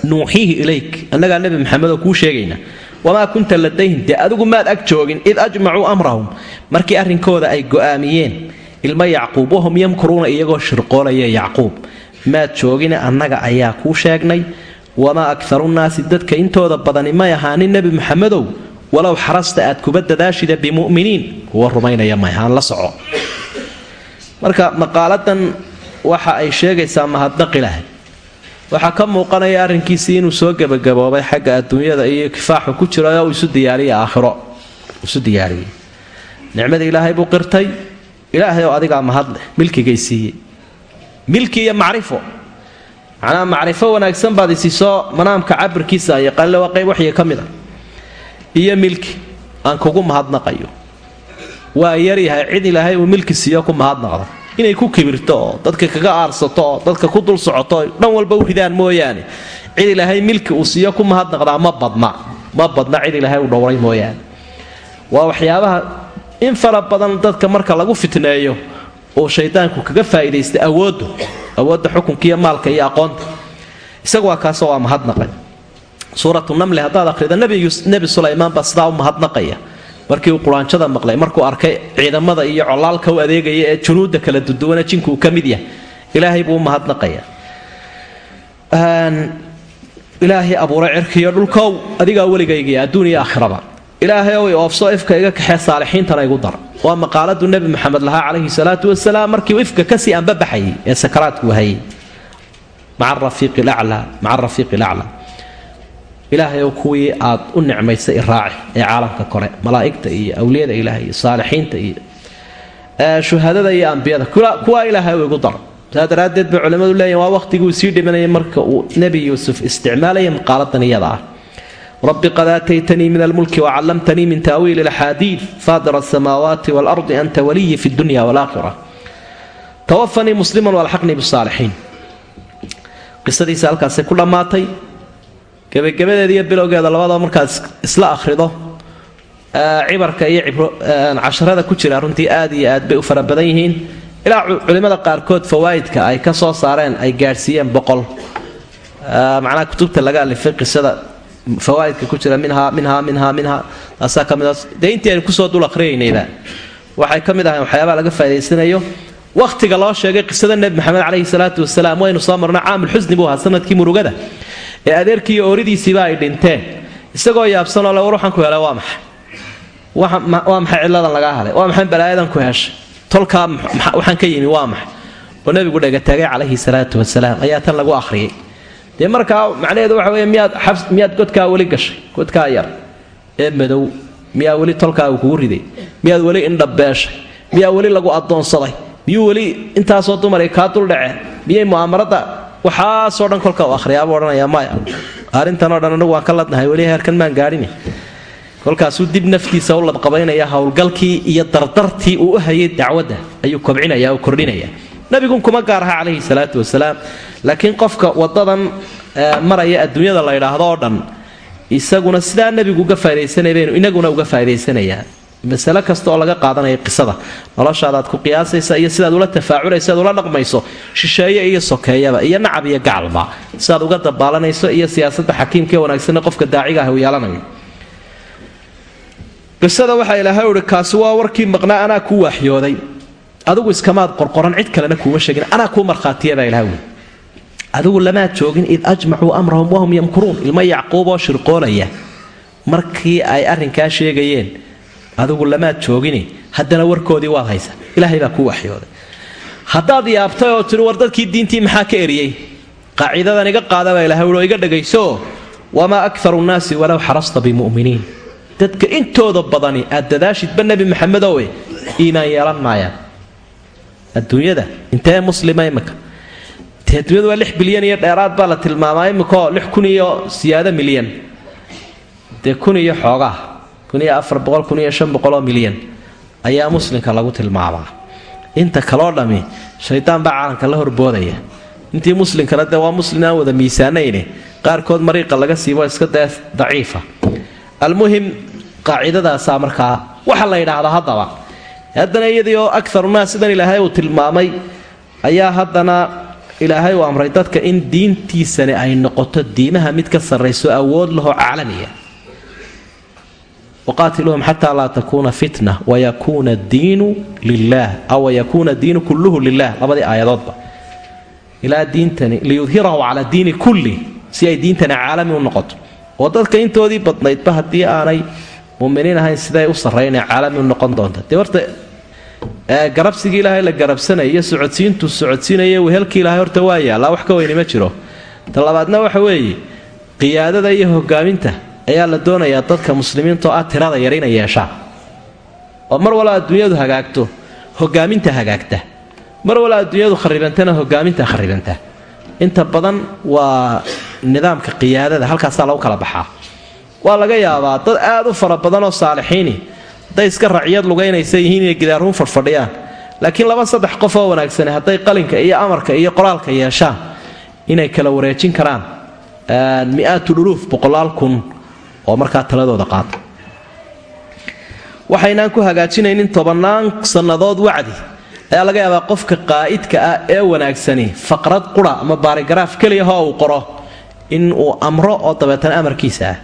Nuuxiihi ilayk annagaa nebi maxamedoo kuu sheegayna. Wamaa kunta ladayhim dee adigu maad ag joogin id ajmacuu amrahum. Markii arrinkooda ay go'aamiyeen ilma yacquub wahum yamkuruuna iyagoo shirqoolaya yacquub. Maad joogine annaga ayaa kuu sheegnay wamaa akarunaasi dadka intooda badani may ahaanin nebi maxamedow walow xarasta aad kuba dadaashida bimu'miniin. Kuwa rumaynaya mayhaan la soco. Marka maqaaladan waxa ay sheegaysaa mahadnaq ilaahay waxaa ka muuqanaya arrinkiisii inuu soo gebagaboobay xagga adduunyada iyo kifaaxu ku jiro uu isu diyaariyay aakhiro. Isu diyaariyey. Nicmada ilaahay buu qirtay ilaahay oo adigaa mahadleh milkigay siiyey. Milki iyo macrifo. Macnaha macrifo wanaagsan baad isiisoo manaamka cabirkiisa yaqaanle waa qayb waxyi ka mid a iyo milki aan kugu mahadnaqayo. Waa yaryahay cid ilaahay uu milki siiyo ku mahadnaqda inay ku kibirto oo dadka kaga aarsato oo dadka ku dul socoto dhan walba u ridaan mooyaane. Cid ilaahay milki uu siiyo ku mahadnaqdaa ma badna. Ma badna cid ilaahay uu dhowray mooyaane. Waa waxyaabaha in fara badan dadka marka lagu fitneeyo uu shaydaanku kaga faa'iidaystay awooddu awoodda xukunkiiyo maalka iyo aqoonta. Isagu waa kaasoo waa mahadnaqay suuratu namli haddaad akhrido nebi sulaymaan baa sidaa u mahadnaqaya markii uu quraanjada maqlay markuu arkay ciidamada iyo colaalka u adeegaya ee junuudda kala duduwana jinku uu ka mid yahay ilaahay buu u mahadnaqaya ilaahay abuuray cirkiiyo dhulkow adigaa weligaygiya adduun iyo aakhiraba ilaahay ow oofso ifka iga kaxee saalixiintana igu dar. Waa maqaaladu nebi maxamed lahaa calayhi salaatu wasalaam markii uu ifka ka sii anbabaxayay ee sakaraadku hayay maca rafiiqi laclaa ilaahay ow kuwii aad u nicmaysay iraaci ee caalamka kore malaa'igta iyo awliyada ilaahay iyo saalixiinta iyo shuhadada iyo ambiyada. Kuwaa ilaahay igu dar. Saa daraaddeed bay culimmadu leeyihiin waa waqhtigii uu sii dhimanayay marka uu nebi yuusuf isticmaalaya maqaaladan iyada ah rabbi qad aataytanii min almulki wacallamtanii min taawiili alaxaadiid faadira asamaawaati waalardi anta waliyi fi dunya walaakhira tawafanii musliman walxaqnii bisaalixiin qisadiisa halkaasay ku dhammaatay. Gebagabadeeda iyo bilowgeeda labadaba markaad isla akhrido cibarka iyo casharada ku jira runtii aad iyo aad bay u fara badan yihiin. Ilaa culimmada qaarkood fawaa'idka ay ka soo saareen ay gaadhsiiyeen boqol. Macnaha kutubta laga alifay qisada fawaa'idka ku jira minhaa minhaa minhaa minhaa. Taasaa ka mid dee intii aynu ku soo dul akhriyaynayba waxay ka mid ahayn waxyaabaha laga faa'idaysanayo wakhtiga loo sheegay qisada nebi maxamed caleyhi salaatu wasalaam waynu soo marno caamulxusni buu ahaa sannadkii murugada ee adeerkii iyo ooridiisiiba ay dhinteen. Isagoo yaabsanoo le war helay waa maxay? Waa maxay cidladan lagaa helay? Waa maxay balaayadan ku heshay? Tolkaa waxaan ka yimi waa maxay? Oo nebigu dhegataagay calayhi salaatu wasalaam. Ayaa tan lagu akhriyay dee markaa macnaheedu waxa wey miyaad miyaad godkaa weli gashay godkaa yar. Ee madow miyaa weli tolkaagu kugu riday? Miyaad weli indhabeeshay miyaa weli lagu addoonsaday? Miyuu weli intaasoo dumari kaa duldhace miyay mu'aamarada? Waxaasoo dhan kolka u ahriyaaba odhanaya maya. Arrintanoo dhan anagu waan ka ladnahay weli heerkan maan gaadhin kolkaasuu dib naftiisa u labqabaynaya howlgalkii iyo dardartii uu u hayay dacwadda ayuu kobcinaya oo kordhinaya nabigun kuma gaar aha calayhi salaatu wasalaam laakiin qofka wadadan maraya adduunyada la ydhaahdo oo dhan isaguna sidaa nebigu uga faa'idaysanaya baynu inaguna uga faa'idaysanayaa masale kasta oo laga qaadanaya qisada noloshaadaad ku qiyaasaysa iyo sidaad ula tafaaculaysa ad ula dhaqmayso shisheeye iyo sokeeyaba iyo nacab iyo gacalba sidaad uga dabaalanayso iyo siyaasadda xakiimkaee wanaagsanne qofka daaciga ah uu yeelanayo qisada waxaa ilaahay uhi kaasi waa warkii maqnaa anaa kuu waaxyooday adigu iskamaad qorqoran cid kalena kuuma sheegin. Anaa kuu markhaatiya baa ilahay ui adigu lamaad joogin id ajmacuu amrahum wahum yamkuruun. Ilmo yacquub oo shirqoolaya markii ay arrinkaa sheegayeen adigu lamaad joogini haddana warkoodii waad haysa. Ilaahay baa kuu waxyooday. Haddaad yaabtay oo tiri war dadkii diintii maxaa ka eriyey? Qaaciidadan iga qaada baa ilahay oo iga dhagayso wamaa akaru nnaasi walow xarasta bimu'miniin. Dadka intooda badani aad dadaashidba nebi maxamedowe iimaan yeelan maayaan adduunyada. Intee muslima imika dee adduunyadu waa lix bilyan iyo dheeraad baa la tilmaamaa imikaoo lix kun iyo siyaado milyan. Dee kun iyo xoogaa? Kun iyo afar boqol kun iyo shan boqoloo milyan ayaa muslimka lagu tilmaamaa inta kaloo dhammi shaydaan baa caalamka la horboodaya intii muslimkana dee waa muslim aan wada miisaanayne qaarkood mariiqa laga siibo iska dee daciifa almuhim qaacidadaasaa markaa waxa la yidhaahdaa haddaba haddana iyadii oo akarunaas sidan ilaahay uu tilmaamay ayaa haddana ilaahay uu amray dadka in diintiisani ay noqoto diimaha mid ka sarrayso awood lahoo caalamiya waqaatiluuhum xataa laa takuuna fitna wayakuuna diinu lilaah aw wayakuuna diinu kulluhu lilah labadii aayadoodba. Ilaa diintani liyudhirahu calaa diini kulli si ay diintani caalami u noqoto. Oo dadka intoodii badnaydba haddii aanay muminiin ahayn siday u sarraynee caalami u noqon doonta. Dee horta garabsigii ilaahay la garabsanaya iyo socodsiintuu socodsiinaya wehelkii ilaahay horta waa yaallaa wax ka weyni ma jiro. Ta labaadna waxa weeye qiyaadada iyo hogaaminta ayaa la doonayaa dadka muslimiinta oo ah tirada yar inay yeeshaan oo mar walba adduunyadu hagaagto hogaaminta hagaagta. Mar walba adduunyadu kharibantana hogaaminta kharibanta inta badan waa nidaamka qiyaadada halkaasaa lagu kala baxaa. Waa laga yaabaa dad aad u fara badan oo saalixiini hadday iska raciyad lugaynaysa yihiin inay gidaarruun fadhfadhiyaan laakiin laba saddex qof oo wanaagsane hadday qalinka iyo amarka iyo qoraalka yeeshaan inay kala wareejin karaan mi'aatululuuf boqolaal kun oo markaa taladooda qaata waxaynaan ku hagaajinaynin tobannaan sannadood wacdi. Ayaa laga yaabaa qofka qaa'idka ah ee wanaagsani faqrad qura ama baarigaraaf keliyahoo uu qoro in uu amro oo dabeetana amarkiisa ah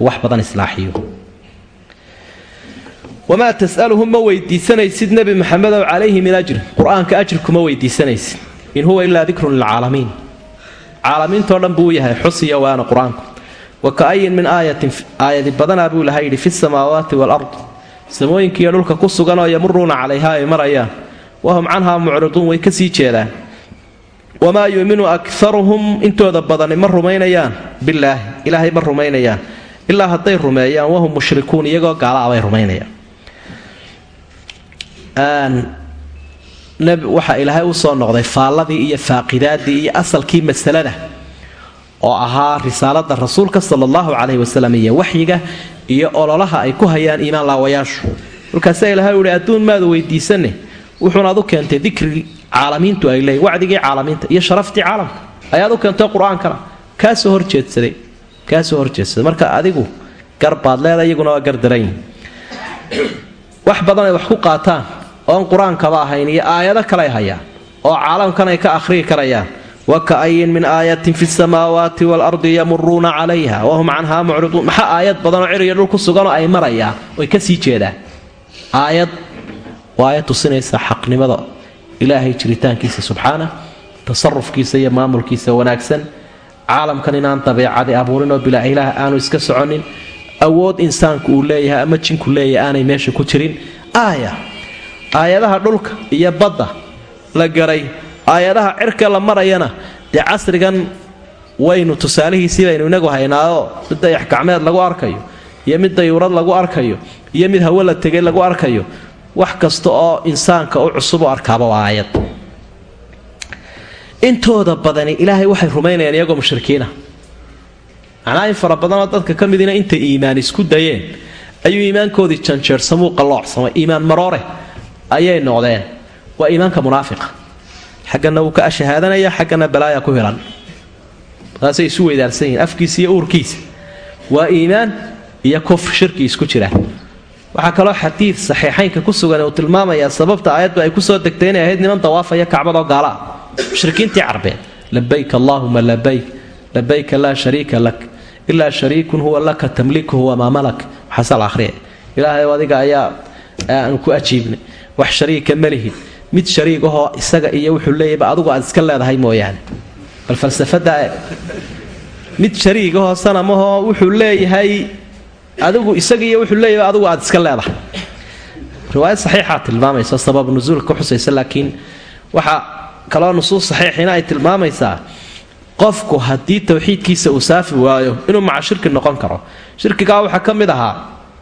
wax badan islaaxiyo wamaa tas'aluhum ma weydiisanaysid nebi maxamedow calayhi min ajrin qur'aanka ajrikuma weydiisanaysid in huwa ilaa dikrun lilcaalamiin caalamiintoo dhan buu yahay xusiya waana qur'aanku wa ka'ayin min aayatin aayadi badanaa buu ilaha yidhi fi samaawaati waalard samooyinkiiyo dhulka ku suganoo yamuruuna calayha ay marayaan wahum canhaa mucriduun way ka sii jeedaan wamaa yuuminu akaruhum intooda badani ma rumaynayaan bilaahi ilaahay ma rumaynayaan ilaa hadday rumeeyaan wahum mushrikuun iyagoo gaala abay rumaynayaan waxaa ilaahay u soo noqday faalladii iyo faaqidaadii iyo asalkii masalada oo ahaa risaalada rasuulka sala allahu caleyhi wasalam iyo waxyiga iyo ololaha ay ku hayaan iimaan laawayaashu. Markaasaa ilahay uhi adduun maadu weydiisane wuxuunaad u keentay dikri caalamiintu ay leeyiin wacdigii caalamiinta iyo sharaftii caalamka. Ayaad u keentay qur'aankana kaasoo horjeedsaday kaasoo horjeedsaday. Marka adigu garbaad leeda iyaguna waa gardaran wax badan ay wax ku qaataan oon qur'aankaba ahayn iyo aayado kaley hayaan oo caalamkan ay ka akhriyi karayaan. Wa ka'ayin min aayatin fi samaawaati waalardi yamuruuna calayha wahum canhaa mucriduun. Maxaa aayad badanoo ciriyo dhul ku suganoo ay marayaan oy ka sii jeedaan. Aayad waa aayad tusinaysa xaqnimada ilaahay jiritaankiisa subxaana tasarufkiisa iyo maamulkiisa wanaagsan. Caalamkan inaan dabeecadi abuurinoo bilaa ilaah aanu iska soconin awood insaanku uu leeyahay ama jinku leeyahay aanay meesha ku jirin. Aaya aayadaha dhulka iyo badda la garay aayadaha cirka la marayana dee casrigan waynu tusaalihiisii baynu inagu haynaao mid dayax gacmeed lagu arkayo iyo mid dayuurad lagu arkayo iyo mid hawo la tegay lagu arkayo wax kasta oo insaanka u cusub u arkaaba waa aayad. Intooda badani ilaahay waxay rumaynayaan iyagoo mushrikiina macnaa in fara badanoo dadka ka midina intay iimaan isku dayeen ayuu iimaankoodii janjeersamuu qalloocsamay iimaan maroore ayay noqdeen. Waa iimaanka munaafiqa xaggana wuu ka ashahaadanaya xaggana balaaya ku hilan taasay isu weydaarsan yihiin afkiisa iyo uurkiisa. Waa iimaan iyo kufr shirki isku jiraan waxaa kaloo xadiid saxiixaynka ku sugan uu tilmaamayaa sababta aayaddu ay ku soo degtay inay ahayd niman dawaafaya kacbadoo gaala. Mushrikiintii carbeed labayk allaahuma labayk labayka laa shariika lak ilaa shariikun huwa laka tamlikuhu wamaa malak. Waxaasal ahriya ilaahay adiga ayaa aan ku ajiibnay wax shariika malihid mid shariigahoo isaga iyo wuxuu leeyayba adugu aad iska leedahay mooyaane. Bal falsafada mid shariigahoo sanamahoo wuxuu leeyahay adigu isaga iyo wuxuu leeyahay adugu aad iska leedahay. Riwaayad saxiixaa tilmaamaysa sabab nusuulka ku xusaysa laakiin waxaa kaloo nusuus saxiixina ay tilmaamaysaa qofku haddii towxiidkiisa uu saafi waayo inuu maca shirki noqon karo. Shirkigaa waxaa ka mid ahaa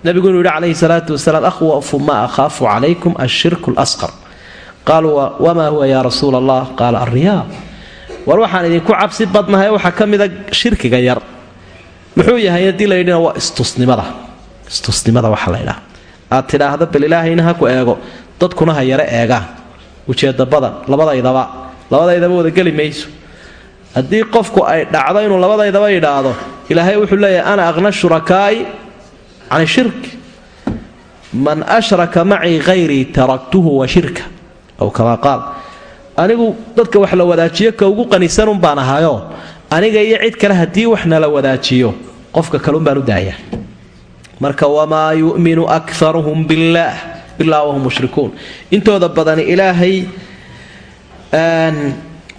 nabigu inuu yidhi calayhi salaatu wasalaam akhwafu maa akhaafu calaykum ashirku lasqar qaaluu wamaa huwa yaa rasuula allah qaala alriyaa war waxaan idinku cabsi badnahay waxaa ka mida shirkiga yar. Muxuu yahay haddii la yidhina waa istusnimada. Istusnimada waxa la ydhaha aad tidhaahdo bal ilaahayna ha ku eego. Dadkuna ha yare eegaan ujeedda badan labadaydaba labadaydaba wadageli mayso. Haddii qofku ay dhacdo inuu labadaydaba yidhaahdo ilaahay wuxuu leeyahay ana aqna shurakaa'i can shirk. Man ashraka macii hayrii taraktuhu wa shirka. Aw kamaa anigu dadka wax la wadaajiyo ka ugu qanisanun baan ahayo aniga iyo cid kale haddii wax nala wadaajiyo qofka kalun baan u daayaa. Marka wamaa yu'minu akaruhum billaah ilaa wahum mushrikuun. Intooda badani ilaahay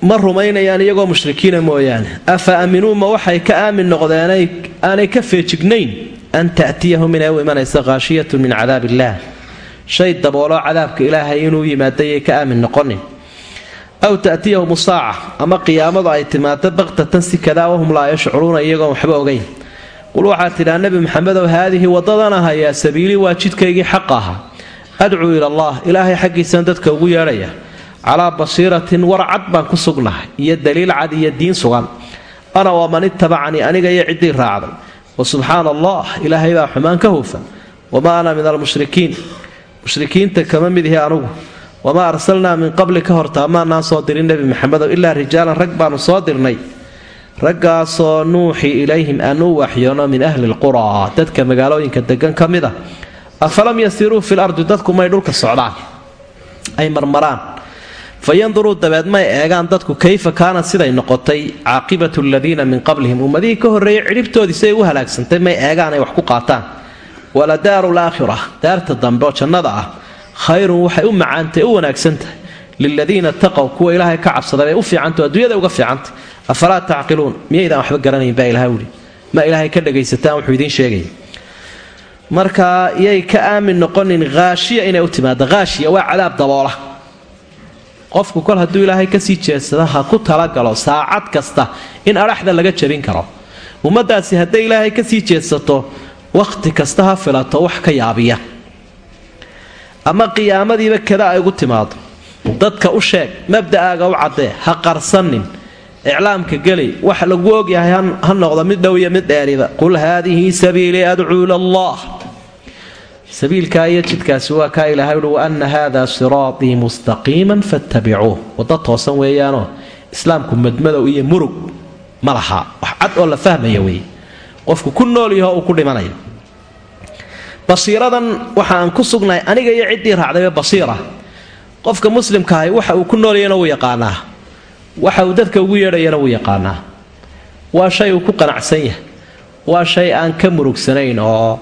ma rumaynayaan iyagoo mushrikiina mooyaane. Afa aaminuu ma waxay ka aamin noqdeenay aanay ka feejignayn an ta'tiyahum inay u imanaysa khaashiyatun min cadaab shay dabooloo cadaabka ilaahay inuu yimaadayay ka aamin noqonin aw ta'tiyahum saaca ama qiyaamadu ay timaado baqtatan si kadaa wahum laa yashcuruuna iyagoon waxba ogayn qul waxaad tidhaa nebi maxamedow haadihi waddadan ahayaa sabiilii waa jidkaygii xaq ahaa adcuu ila allah ilaahay xaggiisan dadka ugu yeedhaya calaa basiiratin war cad baan ku sugnahay iyo daliil cad iyo diin sugan ana waa man ittabacanii aniga iyo ciddii raacday wa subxaana allah ilaahay baa xumaan ka hufan. Wamaa ana min almushrikiin mushrikiinta kama mid ihi anugu. Wamaa arsalnaa min qabli ka hortaa maanaan soo dirin nebi maxamedow ilaa rijaalan rag baanu soo dirnay. Raggaasoo nuuxii ilayhim aan u waxyoono min ahli lquraa dadka magaalooyinka degan ka mid a afalam yasiruu fil ardi dadku may dhulka socdaan. Ay marmaraan fa yanduruu dabeed may eegaan dadku kayfa kaanat siday noqotay caaqibatu aladiina min qablihim. Ummadihii ka horreeyay cidhibtoodii siday u halaagsantay may eegaan ay wax ku qaataan. Wala daaru laakhira daarta dambe oo jannada ah khayrun waxay u macaantay u wanaagsantahay liladiina taqow kuwa ilaahay ka cabsaday bay u fiicanto adduunyada uga fiicantay. Afalaa tacqiluun? Miyaydaan waxba garanayn baa ilaha wuli ma ilaahay ka dhagaysataan wuxuu idiin sheegaya marka yay ka aamin noqonin haashiya inay u timaado haashiya waa cadaab daboola qofku kol hadduu ilaahay ka sii jeedsada ha ku talagalo saacad kasta in adhaxda laga jabin karo. Ummadaasi hadday ilaahay ka sii jeedsato wakhti kasta ha filato wax ka yaabiya. Ama qiyaamadiiba kada ay ugu timaado dadka u sheeg mabda'aaga u caddee ha qarsanin. Iclaamka geli wax lagu ogyahay ha noqdo mid dhow iyo mid dheeriba. Qul haadihi sabiilii adcuu ila allah sabiilkaa iyo jidkaasi waa kaa ilaahay uhi waana haada siraatii mustaqiiman fattabicuuh. Wadda toosan weeyaanoo islaamku madmadow iyo murug ma laha. Wax cad oo la fahmaya weeye. Qofku ku nool yaho uu ku dhimanayo. Basiiradan waxa aan ku sugnahay aniga iyo ciddii raacdayba basiira. Qofka muslimkaahi waxa uu ku noolyana wuu yaqaanaa. Waxa uu dadka ugu yeedhayana wuu yaqaanaa. Waa shay uu ku qanacsan yahay. Waa shay aan ka murugsanayn oo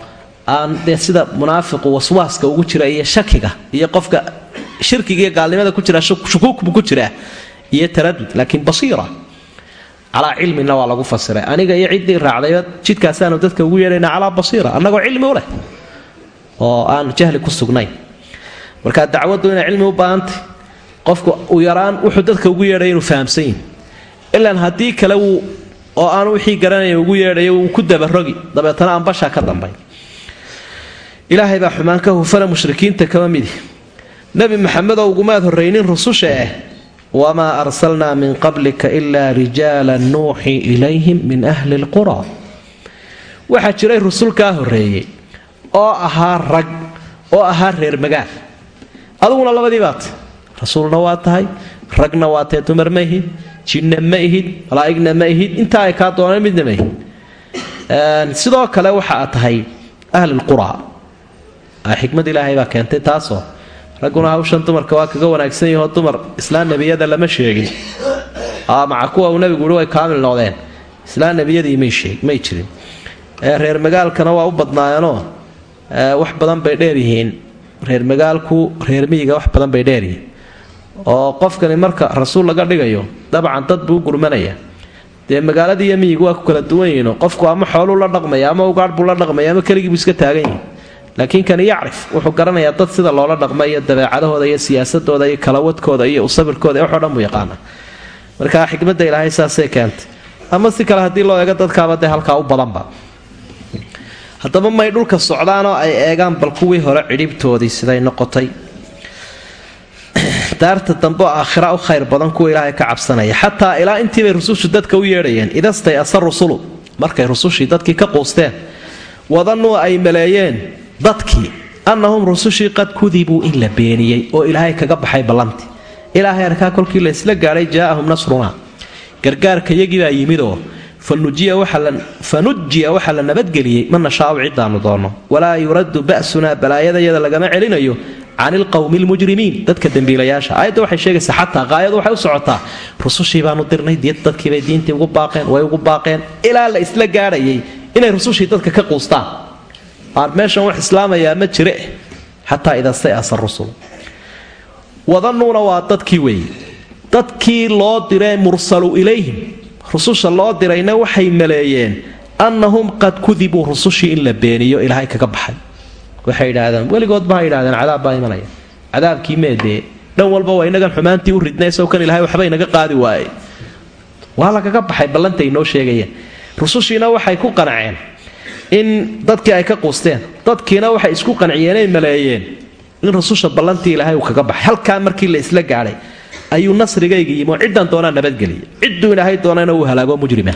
aan dee sida munaafiqu waswaaska ugu jira iyo shakiga iyo qofka shirkiga iyo gaalnimada ku jira shukuukbu ku jiraa iyo taradud laakiin basiira. Calaa cilmina waa lagu fasiray. Aniga iyo ciddii raacdayba jidkaasaanu dadka ugu yeedhayna calaa basiira annagoo cilmi u leh oo aan jahli ku sugnayn. Marka dacwaddu inay cilmi u baahantay qofku u yaraan wuxuu dadka ugu yeedhaya inuu fahamsan yihi ilaan haddii kale wuu oo aan wixii garanaya ugu yeedhaya wuu ku dabarogi dabeetana aan bashaa ka dambay ilaahay baa xumaan ka hufana mushrikiinta kama midi. Nebi maxamedoo ugumaad horraynin rususha ah wamaa arsalnaa min qablika ilaa rijaalan nuuxii ilayhim min ahli lqura waxaa jiray rusul kaa horreeyey oo ahaa rag oo ahaa reer magaal. Aduguna labadii baat rasuulna waa tahay ragna waa tahe dumar ma ihid jinna ma ihid malaa'igna ma ihid intaa ay kaa dooneen midna ma ihid. Sidoo kale waxa tahay ahlilqura xikmad ilaahay baa keentay taasoo. Ragguna hawshan dumarka waa kaga wanaagsan yahoo dumar islaan nebiyada lama sheegin. Maca kuwa uu nebigu uhi way kaamil noqdeen. Islaan nebiyadii may jirin. Reer magaalkana waa u badnaayeenoo wax badan bay dheeryihiin reer magaalku reer miyiga wax badan bay dheeryihiin oo qofkani marka rasuul laga dhigayo dabcan dad buu gurmanaya. Dee magaaladii iyo miyigu waa ku kala duwan yihiino qofku ama xooluu la dhaqmaya ama ugaadh buu la dhaqmaya ama keligiibuu iska taagan yihi laakiin kani yacrif. Wuxuu garanayaa dad sida loola dhaqma iyo dabeecadahooda iyo siyaasadooda iyo kalawadkooda iyo usabirkooda waxoo dhan buu yaqaana marka xikmadda ilaahay saasay keentay. Ama si kale haddii loo eego dadkaaba dee halkaa u badanba. Haddaba may dhulka socdaanoo ay eegaan bal kuwii hore cidhibtoodii siday noqotay. [clears throat] Daarta dambe aakhira u khayr badan kuwa ilaahay ka cabsanaya. Xataa ilaa intiibay rusushu dadka u yeedhayeen idastay asa rusulu. Markay rusushii dadkii ka quusteen wadannuu ay maleeyeen dadkii annahum rusushii qad kudibuu in la beeniyey oo ilaahay kaga baxay ballantii. Ilaahay arkaa kolkii la gaadhay jaa'ahum nasrunaa gargaarka yagiibaa yimidoo fanujiya waxaa la nabadgeliyey man nashaau cidaanu doono walaa yuraddu ba'sunaa balaayadayada lagama celinayo can ilqowmi lmujrimiin dadka dembiilayaasha aayadda waxay sheegaysaa xataa qaayadu waxay u socotaa. Rusushii baanu dirnay dadkiibay diintii ugu baaqeen way ugu baaqeen. Ilaa la isla gaadhayay inay rusushii dadka ka quustaan. aan meeshan wax islaamayaa ma jire xataa ida stayasa rusul wadanuuna waa dadkii weeye dadkii loo diree mursalu ilayhim. Rususha loo dirayna waxay maleeyeen annahum qad kudibuu rusushii in la beeniyo ilaahay kaga baxay. Waxay idhaahdeen weligoodba ha yidhahdeen cadaab baa imanaya cadaabkii meedee dhan walba waa inagan xumaantii u ridnay kan ilahay waxba inaga qaadi waaye. Waa lagaga baxay ballantay noo sheegayeen. Rusushiina waxay ku qanaceen in dadkii ay ka quusteen. Dadkiina waxay isku qanciyeenay maleeyeen. In rususha ballantii ilaahay uu kaga baxay. Halkaa markii la isla gaadhay ayuu nasrigayga yimi oo ciddan doonaa nabadgeliya cidduu ilaahay doonayna uu halaago mujrima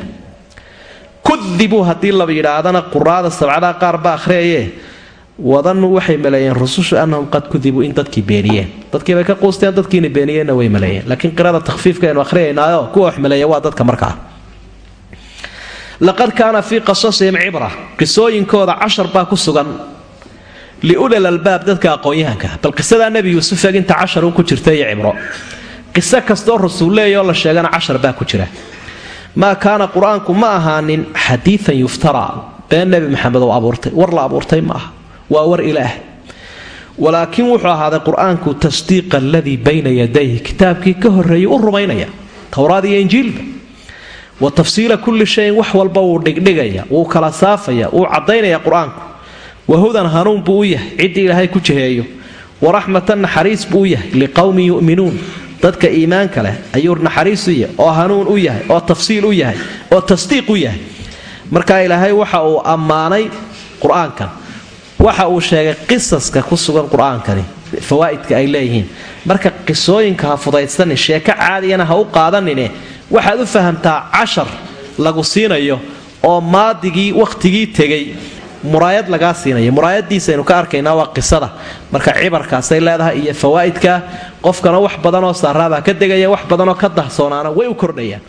kudibuu haddii la yidhaahdana quraada sabcadaa qaar ba akhriyaye wadanuu waxay maleeyeen rusushu annahum qad kudibuu in dadkii beeniyeen. Dadkiibay ka quusteen dadkiina beeniyeenna way maleeyeen. Laakiin qirada takhfiifka aynu ahriyaynaayoo kuwa wax maleeya waa dadka markaa laqad kaana fii qasasihim cibra qisooyinkooda cashar baa ku sugan liulal albaab dadka aqoon-yahanka bal qisadaa nebi yuusuf eeg inta casharun ku jirta iyo cibro qiso kastoo rasuulleeyoo la sheegana cashar baa ku jira maa kaana qur'aanku ma ahaanin xadiian yuftaraa been nebi maxamed oo abuurtay war la abuurtay ma aha waa war ilaah walaakiin wuxuu ahaaday qur'aanku tasdiiqa aladii bayna yadayhi kitaabkii ka horreeyay u rumaynaya towraad iyo injiilba wa tafsiila kulli shayin wax walba wuu dhigdhigaya wuu kala saafaya wuu caddaynaya qur'aanku. Wahudan hanuun buu u yahay ciddii ilaahay ku jiheeyo. Waraxmatan naxariis buu u yahay liqowmin yu'minuun. Dadka iimaanka leh ayuu naxariis u yahay oo hanuun u yahay oo tafsiil u yahay oo tasdiiq u yahay. Marka ilaahay waxa uu ammaanay qur'aankan waxa uu sheegay qisaska ku sugan qur'aankani fawaa'idka ay leeyihiin. Marka qisooyinka ha fudaydsanin sheeko caadiyana ha u qaadanine waxaad u fahamtaa cashar lagu siinayo oo maadigii wakhtigii tegay muraayad lagaa siinayo. Muraayadiisaynu ka arkaynaa waa qisada. Marka cibarkaasay leedahay iyo fawaa'idka qofkana wax badanoo saaraabaa ka degaya wax badanoo ka dahsoonaana way u kordhayaan